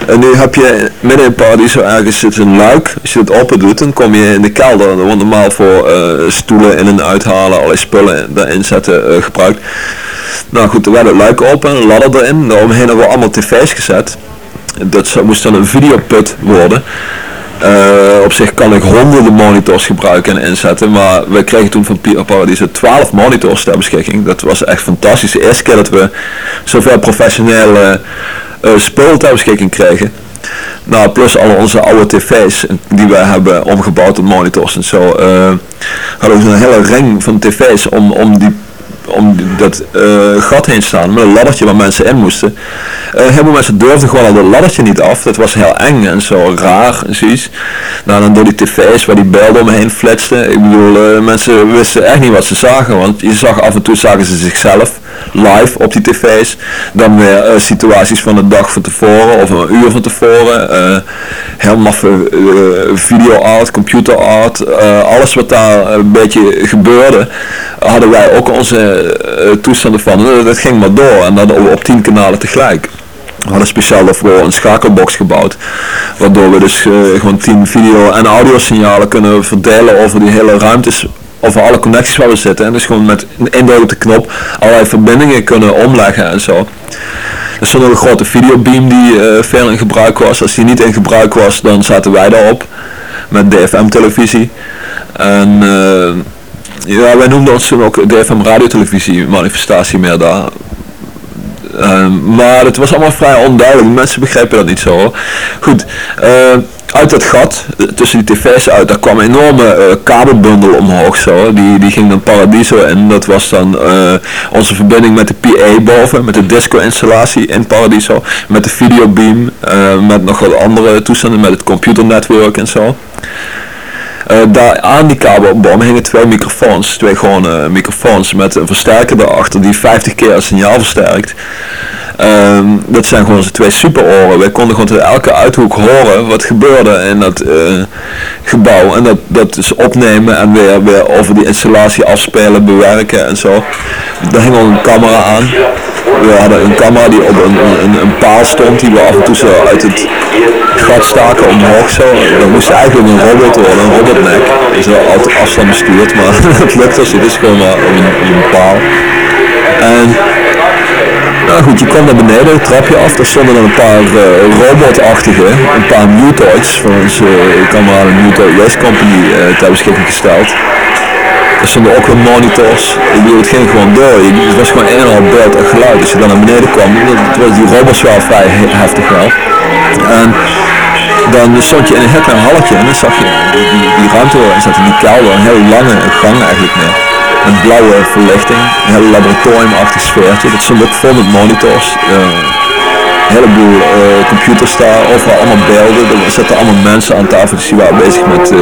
En nu heb je midden in Paradiso ergens zit een luik. Als je het open doet, dan kom je in de kelder. Dan wordt normaal voor stoelen in en uithalen, allerlei spullen daarin zetten gebruikt. Nou goed, er werden luiken open, een ladder erin. Daaromheen hebben we allemaal tv's gezet. Dat moest dan een videoput worden. Uh, op zich kan ik honderden monitors gebruiken en inzetten, maar we kregen toen van Paradiso 12 monitors ter beschikking. Dat was echt fantastisch. De eerste keer dat we zoveel professionele uh, spul ter beschikking kregen. Nou, plus al onze oude tv's die we hebben omgebouwd tot monitors en zo. Uh, hadden we een hele ring van tv's om, om die om dat uh, gat heen staan met een laddertje waar mensen in moesten. Uh, heel mensen durfden gewoon al dat laddertje niet af. Dat was heel eng en zo raar en zoiets. Nou, dan door die tv's waar die beelden omheen flitsten. Ik bedoel, uh, mensen wisten echt niet wat ze zagen. Want je zag af en toe zagen ze zichzelf live op die tv's. Dan weer situaties van de dag van tevoren of een uur van tevoren. heel maffe video art, computer art. alles wat daar een beetje gebeurde hadden wij ook onze uh, toestanden van. Uh, dat ging maar door en dat op tien kanalen tegelijk. We hadden speciaal daarvoor een schakelbox gebouwd. Waardoor we dus uh, gewoon tien video- en audiosignalen kunnen verdelen over die hele ruimtes. Over alle connecties waar we zitten. En dus gewoon met een indruk knop allerlei verbindingen kunnen omleggen en zo. Er stond ook een grote videobeam die uh, veel in gebruik was. Als die niet in gebruik was, dan zaten wij daarop. Met DFM televisie. En ja, wij noemden ons toen ook DFM radiotelevisie manifestatie meer daar. Um, maar het was allemaal vrij onduidelijk, mensen begrijpen dat niet zo. Goed, uh, uit dat gat, tussen die tv's uit, daar kwam een enorme uh, kabelbundel omhoog zo. Die, die ging dan Paradiso en dat was dan uh, onze verbinding met de PA boven, met de disco installatie in Paradiso, met de videobeam, met nog wat andere toestanden, met het computernetwerk en zo. Uh, daar aan die kabelbom hingen twee microfoons, twee gewone microfoons met een versterker erachter die 50 keer het signaal versterkt. Um, dat zijn gewoon onze twee superoren. Wij konden gewoon uit elke uithoek horen wat gebeurde in dat uh, gebouw. En dat, dat dus opnemen en weer, weer over die installatie afspelen, bewerken en zo. Daar hing ook een camera aan. We hadden een camera die op een, een, een paal stond die we af en toe zo uit het gat staken omhoog zo. Dat moest eigenlijk een robot worden, een robotnek. Dat is wel altijd afstand bestuurd, maar het lukt als je dus gewoon maar op een, op een paal. En nou goed, je kwam naar beneden, het trapje af, daar stonden dan een paar uh, robotachtige, een paar Mutoids van onze uh, kameraden Mutoid Waste Company uh, ter beschikking gesteld. Er stonden ook weer monitors, ik bedoel, het ging gewoon door, het was gewoon een en al beeld en geluid. Als je dan naar beneden kwam, het was die robots wel vrij heftig wel. En dan stond je in een hek een halletje en dan zag je die, die, die ruimte en zat in die kelder, een heel lange gang eigenlijk meer een blauwe verlichting, een hele laboratoriumachtig sfeertje. Dat stond ook vol met monitors. Uh, een heleboel uh, computers daar, overal allemaal beelden. Er zaten allemaal mensen aan tafel, die waren bezig met uh,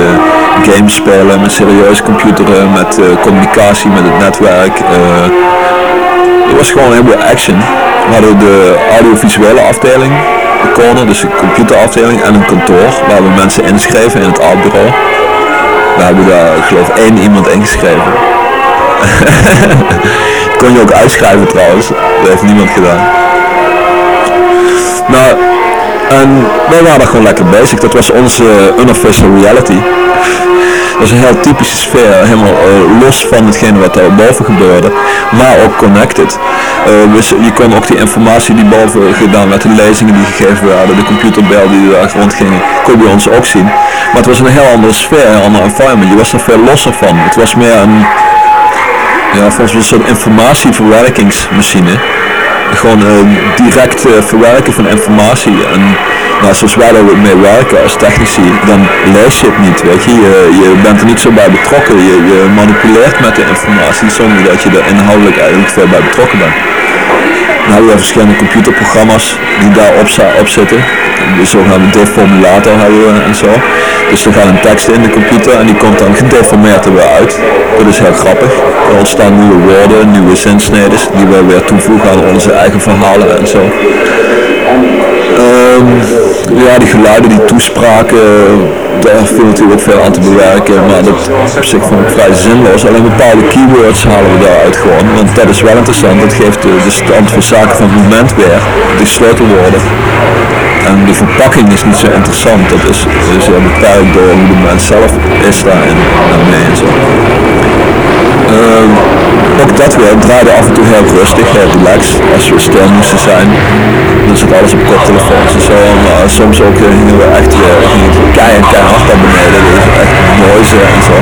games spelen, met serieus computeren, met communicatie met het netwerk. er was gewoon een heleboel action. We hadden de audiovisuele afdeling, de corner, dus de computerafdeling en een kantoor waar we mensen inschreven in het artbureau. We hebben daar, geloof, één iemand ingeschreven. kon je ook uitschrijven trouwens. Dat heeft niemand gedaan. Nou, en wij waren gewoon lekker bezig. Dat was onze unofficial reality. Dat was een heel typische sfeer, helemaal eh, los van hetgene wat daar boven gebeurde, maar ook connected. dus je kon ook die informatie die boven gedaan werd, de lezingen die gegeven werden, de computerbel die daar rondgingen, kon je ons ook zien. Maar het was een heel andere sfeer, een ander environment. Je was er veel losser van. Het was meer een, ja, volgens mij een soort informatieverwerkingsmachine gewoon uh, direct uh, verwerken van informatie. En nou, zoals wij er mee werken als technici, dan lees je het niet, weet je. Je, bent er niet zo bij betrokken. Je, manipuleert met de informatie zonder dat je er inhoudelijk bij betrokken bent. Dan hebben we verschillende computerprogramma's die daarop op zitten. De zogenaamde deformulator hebben we en zo. Dus er gaat een tekst in de computer en die komt dan gedeformeerd er weer uit. Dat is heel grappig. Er ontstaan nieuwe woorden, nieuwe zinsneden die we weer toevoegen aan onze eigen verhalen en zo. Um, ja, die geluiden, die toespraken, daar viel natuurlijk veel aan te bewerken, maar dat op zich vond ik vrij zinloos. Alleen bepaalde keywords halen we daaruit gewoon, want dat is wel interessant. Dat geeft de, de stand van zaken van het moment weer, die sleutelwoorden. En de verpakking is niet zo interessant, dat is, is beperkt door hoe de mens zelf is daarin, daarmee en zo. Uh, ook dat weer draaide af en toe heel rustig, heel relaxed. Als we stil moesten zijn, dan zit alles op koptelefoons en zo. Maar soms ook uh, gingen we echt weer kei keihard naar beneden. Dus echt noise en zo.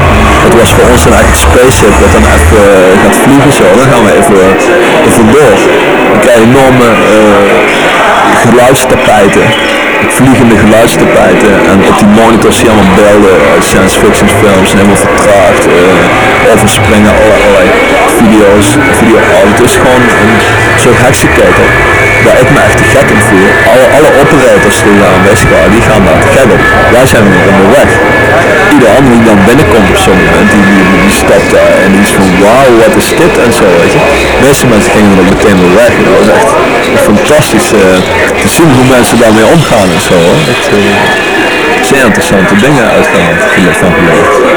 Het was voor ons een eigen spaceship dat dan even uh, gaat vliegen zo. Dan gaan we even, even door. Dan krijg je enorme geluidstapijten vliegende geluidstapijten en op die monitor zie allemaal beelden uit science fiction films helemaal vertraagd, uh, overspringen, allerlei video's, video Het is gewoon een soort heksenketel waar ik me echt te gek in voel. Alle, alle operators die daar aanwezig waren, die gaan daar te gek op. Wij zijn er onderweg. Ieder ander die dan binnenkomt op zo'n moment, die, die, die stapt daar en die is van wauw, wat is dit en zo, weet je. De meeste mensen gingen er meteen weer weg. Dat was echt fantastisch uh, te zien hoe mensen daarmee omgaan en zo. Het, uh, zeer interessante dingen uitgaan van geleerd.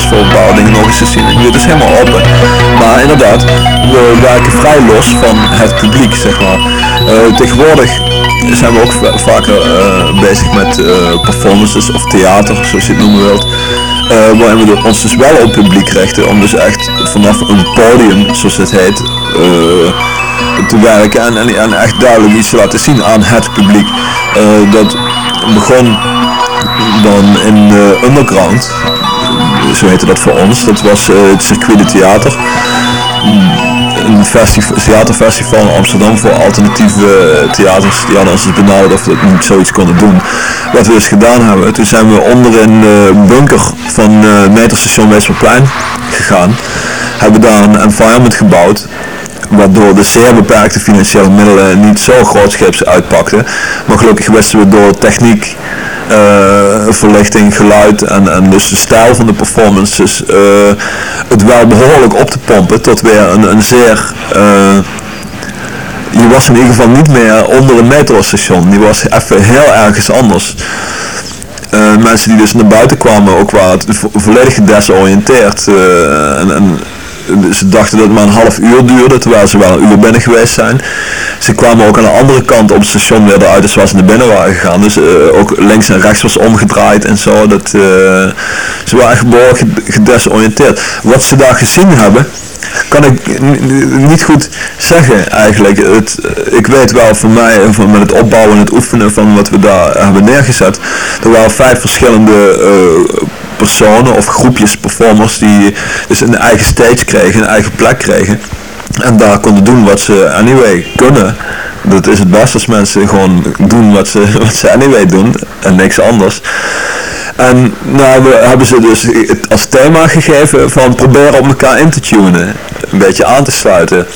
Voor bepaalde dingen nog eens te zien. Het is helemaal open. Maar inderdaad, we werken vrij los van het publiek, zeg maar. Uh, tegenwoordig zijn we ook vaker uh, bezig met uh, performances of theater, zoals je het noemen wilt. waarin we ons dus wel op publiek richten, om dus echt vanaf een podium, zoals het heet, te werken en, en, en, echt duidelijk iets te laten zien aan het publiek. dat begon dan in de underground, zo heette dat voor ons. Dat was uh, het Circuit de Theater. Een theaterfestival in Amsterdam voor alternatieve eh, theaters. Die hadden ons dus benaderd of we niet zoiets konden doen. Wat we dus gedaan hebben, toen zijn we onder in de bunker van uh, metrostation Weesperplein gegaan. Hebben daar een environment gebouwd waardoor de zeer beperkte financiële middelen niet zo grootscheeps uitpakten. Maar gelukkig wisten we door techniek verlichting, geluid en, en dus de stijl van de performances het wel behoorlijk op te pompen tot weer een, een zeer je was in ieder geval niet meer onder een metrostation. Die was even heel ergens anders. Mensen die dus naar buiten kwamen ook waren volledig gedesoriënteerd. Uh, en, en, ze dachten dat het maar een half uur duurde, terwijl ze wel een uur binnen geweest zijn. Ze kwamen ook aan de andere kant op het station weer eruit, dus waar ze naar binnen waren gegaan. Dus uh, ook links en rechts was omgedraaid en zo. Dat, ze waren echt gedesoriënteerd. Wat ze daar gezien hebben, kan ik niet goed zeggen eigenlijk. Het, ik weet wel van mij, met het opbouwen en het oefenen van wat we daar hebben neergezet. Er waren vijf verschillende uh, personen of groepjes performers die dus een eigen stage kregen, een eigen plek kregen. En daar konden doen wat ze anyway kunnen. Dat is het beste als mensen gewoon doen wat ze, wat ze anyway doen en niks anders. En nou we hebben ze dus als thema gegeven van proberen op elkaar in te tunen. Een beetje aan te sluiten.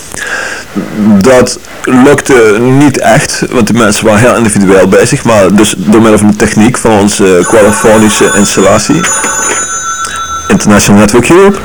Dat lukte niet echt, want de mensen waren heel individueel bezig. Maar dus door middel van de techniek van onze qualifonische installatie. International Network Europe.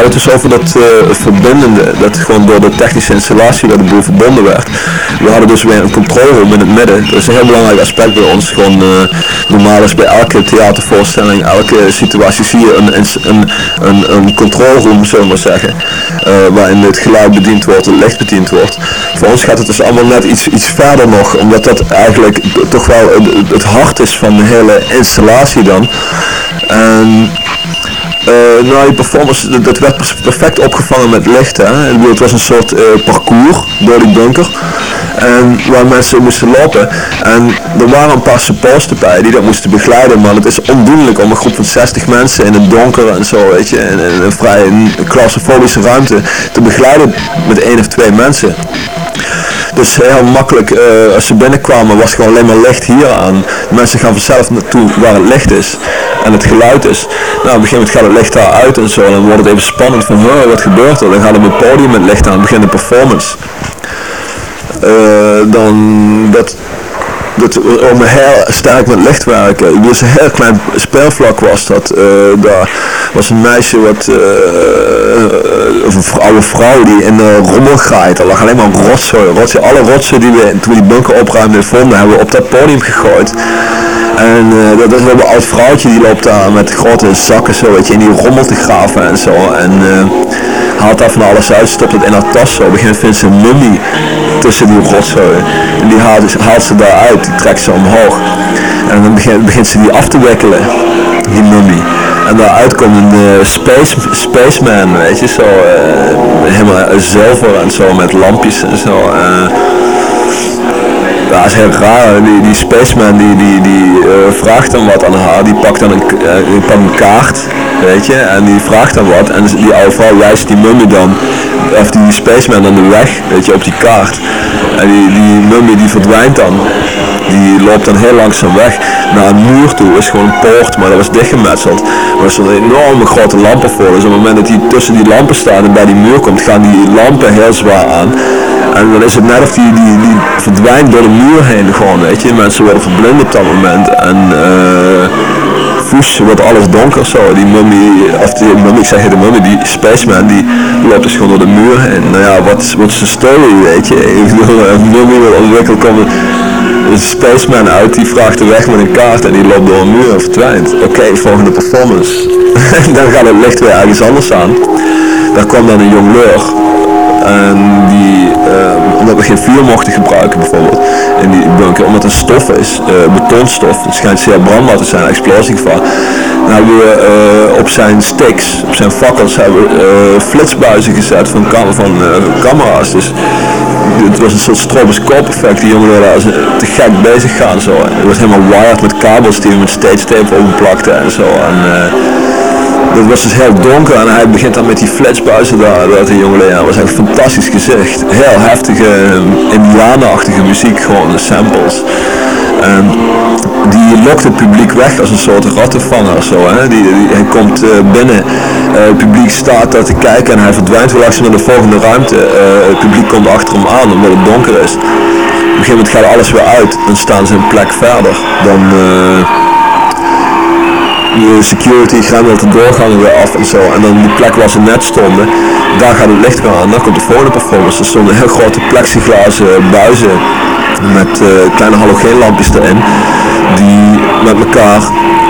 Het dus over dat uh, verbindende, dat gewoon door de technische installatie waar de boel verbonden werd. We hadden dus weer een controleroom in het midden. Dat is een heel belangrijk aspect bij ons. Gewoon uh, normaal is bij elke theatervoorstelling, elke situatie zie je een, een, een, een controleroom, zullen we maar zeggen. Uh, waarin het geluid bediend wordt, het licht bediend wordt. Voor ons gaat het dus allemaal net iets, iets verder nog, omdat dat eigenlijk toch wel het, het hart is van de hele installatie dan. En uh, nou, die performance, dat, werd perfect opgevangen met licht. Hè. Het was een soort uh, parcours door die bunker. En waar mensen moesten lopen. En er waren een paar supports erbij die dat moesten begeleiden. Maar het is ondoenlijk om een groep van 60 mensen in het donker en zo, weet je, in, een vrij claustrofobische ruimte te begeleiden met één of twee mensen. Dus heel makkelijk, uh, als ze binnenkwamen was gewoon alleen maar licht hier aan. De mensen gaan vanzelf naartoe waar het licht is en het geluid is. Nou, op een gegeven moment gaat het licht daar uit en zo. En dan wordt het even spannend van, oh, wat gebeurt er? Dan gaat op het podium met licht aan, begint de performance. Uh, dan dat dat om heel sterk met licht werken. Dus een heel klein speelvlak was dat. Uh, daar was een meisje wat, uh, of een oude vrouw die in de rommel graait. Er lag alleen maar rotzooi. rotzooi. Alle rotzooi die we toen we die bunker opruimden vonden, hebben we op dat podium gegooid. En dat is een oud vrouwtje die loopt daar met grote zakken zo, weet je, in die rommel te graven en zo. En haalt daar van alles uit, stopt het in haar tas zo. Moment vindt ze een tussen die rotzooi. En die haalt, haalt ze daaruit, die trekt ze omhoog. En dan begint, begint ze die af te wikkelen, die mummie. En daaruit komt een uh, space, spaceman, weet je, zo uh, helemaal zilver en zo met lampjes en zo. Uh, ja, is heel raar. Die, die spaceman die, die, die vraagt dan wat aan haar. Die pakt dan een, pakt een kaart, weet je, en die vraagt dan wat. En die oude vrouw wijst die mummy dan, of die spaceman dan de weg, weet je, op die kaart. En die, die mummy die verdwijnt dan. Die loopt dan heel langzaam weg naar een muur toe. is gewoon een poort, maar dat was dichtgemetseld. Maar er stonden enorme grote lampen voor. Dus op het moment dat hij tussen die lampen staat en bij die muur komt, gaan die lampen heel zwaar aan. En dan is het net of die, die, die verdwijnt door de muur heen gewoon, weet je. Mensen worden verblind op dat moment. En uh, wordt alles donker zo. Die mummy, of die mummy, ik zeg de mummy, die spaceman, die loopt dus gewoon door de muur heen. Nou ja, wat, wat is de story, weet je. Een mummy wil ontwikkeld komen een spaceman uit, die vraagt de weg met een kaart en die loopt door een muur en verdwijnt. Oké, volgende performance. dan gaat het licht weer ergens anders aan. Daar kwam dan een jongleur en die, uh, omdat we geen vuur mochten gebruiken bijvoorbeeld in die bunker, omdat het stof is, uh, betonstof, het schijnt zeer brandbaar te zijn, explosiegevaar. Dan hebben we uh, op zijn sticks, op zijn fakkels, hebben we flitsbuizen gezet van, van camera's. Dus het was een soort stroboscoop effect, die jongen als te gek bezig gaan zo. Het was helemaal wired met kabels die we met stage tape openplakten en zo. En, dat was dus heel donker en hij begint dan met die flitsbuizen daar, dat die jongen, ja, was echt fantastisch gezicht. Heel heftige, indianenachtige muziek, gewoon de samples. En die lokt het publiek weg als een soort rattenvanger. Zo, hè? Die, hij komt uh, binnen, uh, het publiek staat daar te kijken en hij verdwijnt weer naar de volgende ruimte. Het publiek komt achter hem aan omdat het donker is. Op een gegeven moment gaat alles weer uit, dan staan ze een plek verder. Dan de security grendelt de doorgangen weer af en zo. En dan die plek waar ze net stonden, daar gaat het licht weer aan. Dan komt de volgende performance. Er stonden heel grote plexiglazen buizen met uh, kleine halogeenlampjes erin. Die met elkaar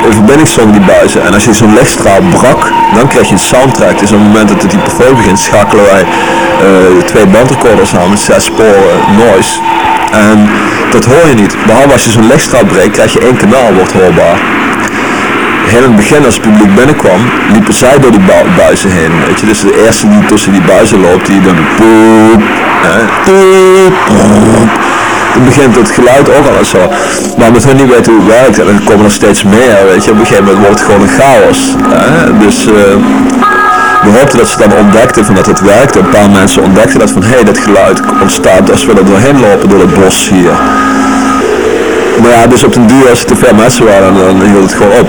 in verbinding stonden die buizen. En als je zo'n lichtstraal brak, dan krijg je een soundtrack. Dus op het moment dat het die performance begint, schakelen wij uh, twee bandrecorders aan met zes sporen noise. En dat hoor je niet. Behalve als je zo'n lichtstraal breekt, krijg je één kanaal wordt hoorbaar heel in het begin als het publiek binnenkwam, liepen zij door die buizen heen. Weet je? Dus de eerste die tussen die buizen loopt, die dan poep, dan begint het geluid ook al zo. Maar met hun niet weten hoe het werkt, en dan komen er steeds meer, weet je. Op een gegeven moment wordt het gewoon een chaos. Hè? Dus uh, we hoopten dat ze dan ontdekten van dat het werkte. Een paar mensen ontdekten dat van hé, hey, dat geluid ontstaat als we er doorheen lopen door het bos hier. Maar ja, dus op den duur als er te veel mensen waren, dan hield het gewoon op.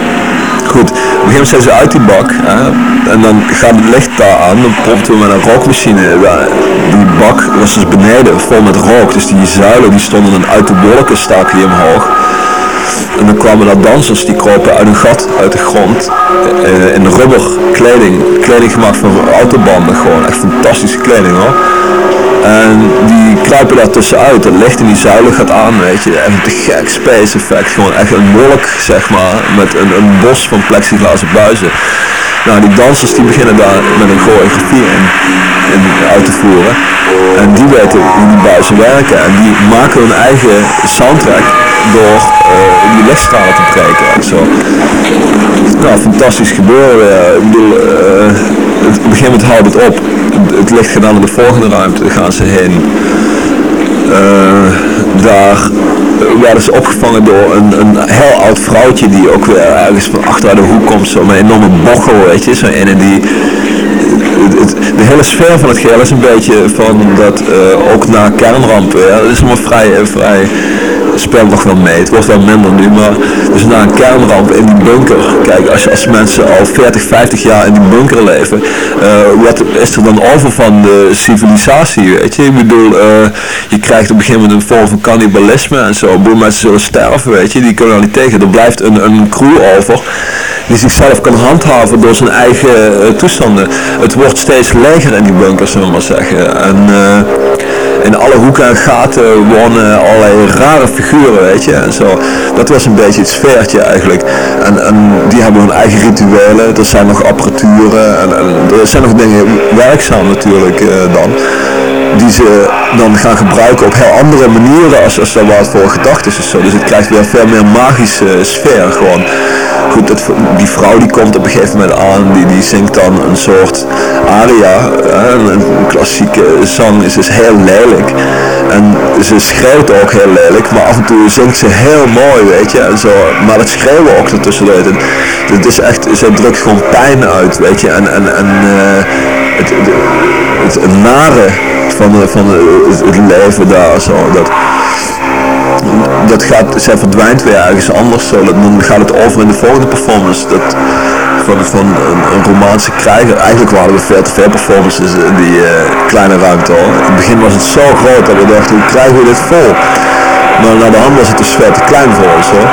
Op een gegeven zijn ze uit die bak hè, en dan gaat het licht daar aan, dan propten we met een rookmachine. Die bak was dus beneden vol met rook, dus die zuilen die stonden dan uit de wolken staken die omhoog. En dan kwamen er dansers die kropen uit een gat uit de grond eh, in rubber kleding, kleding gemaakt van autobanden gewoon, echt fantastische kleding hoor. En die kruipen daar tussenuit. Het licht in die zuilen gaat aan, weet je. Echt een gek space effect. Gewoon echt een wolk, zeg maar. Met een, een bos van plexiglazen buizen. Nou, die dansers die beginnen daar met een choreografie in, in uit te voeren. En die weten hoe die buizen werken. En die maken hun eigen soundtrack door uh, die lichtstralen te breken. Zo. Nou, fantastisch gebeuren. Ik bedoel, het, op een gegeven moment houdt het op. Het licht gaat in de volgende ruimte, gaan ze heen. Uh, daar werden ze opgevangen door een, een heel oud vrouwtje die ook weer ergens van achter de hoek komt, zo met een enorme bochel, weet je, zo ene die de hele sfeer van het geheel is een beetje van dat ook na kernrampen, ja, dat is allemaal vrij, vrij speelt nog wel mee. Het wordt wel minder nu, maar dus na een kernramp in die bunker. Kijk, als, als mensen al 40, 50 jaar in die bunker leven, uh, wat is er dan over van de civilisatie, weet je? Ik bedoel, uh, je krijgt op een gegeven moment een vorm van cannibalisme en zo. Boel mensen zullen sterven, weet je? Die kunnen er niet tegen. Er blijft een, een crew over die zichzelf kan handhaven door zijn eigen uh, toestanden. Het wordt steeds leger in die bunkers, zullen we maar zeggen. En in alle hoeken en gaten wonen allerlei rare figuren, weet je. En zo. Dat was een beetje het sfeertje eigenlijk. En, en die hebben hun eigen rituelen. Er zijn nog apparaturen en, er zijn nog dingen werkzaam natuurlijk uh, dan. Die ze dan gaan gebruiken op heel andere manieren als, als er wat voor gedacht is. Zo. Dus het krijgt weer veel meer magische sfeer gewoon goed, dat, die vrouw die komt op een gegeven moment aan, die, die zingt dan een soort aria, een, een klassieke zang, is dus heel lelijk. En ze schreeuwt ook heel lelijk, maar af en toe zingt ze heel mooi, weet je, en zo. Maar het schreeuwen ook ertussenuit. En het is echt, ze drukt gewoon pijn uit, weet je, en, en, en uh, het, nare van, van het, leven daar, zo, dat dat gaat, zij verdwijnt weer ergens anders, zo, dan gaat het over in de volgende performance. Dat, van, van een, een romaanse krijger. Eigenlijk waren er veel te veel performances in die uh, kleine ruimte hoor. In het begin was het zo groot dat we dachten, hoe krijgen we dit vol? Maar naar de hand was het dus veel te klein voor ons hoor.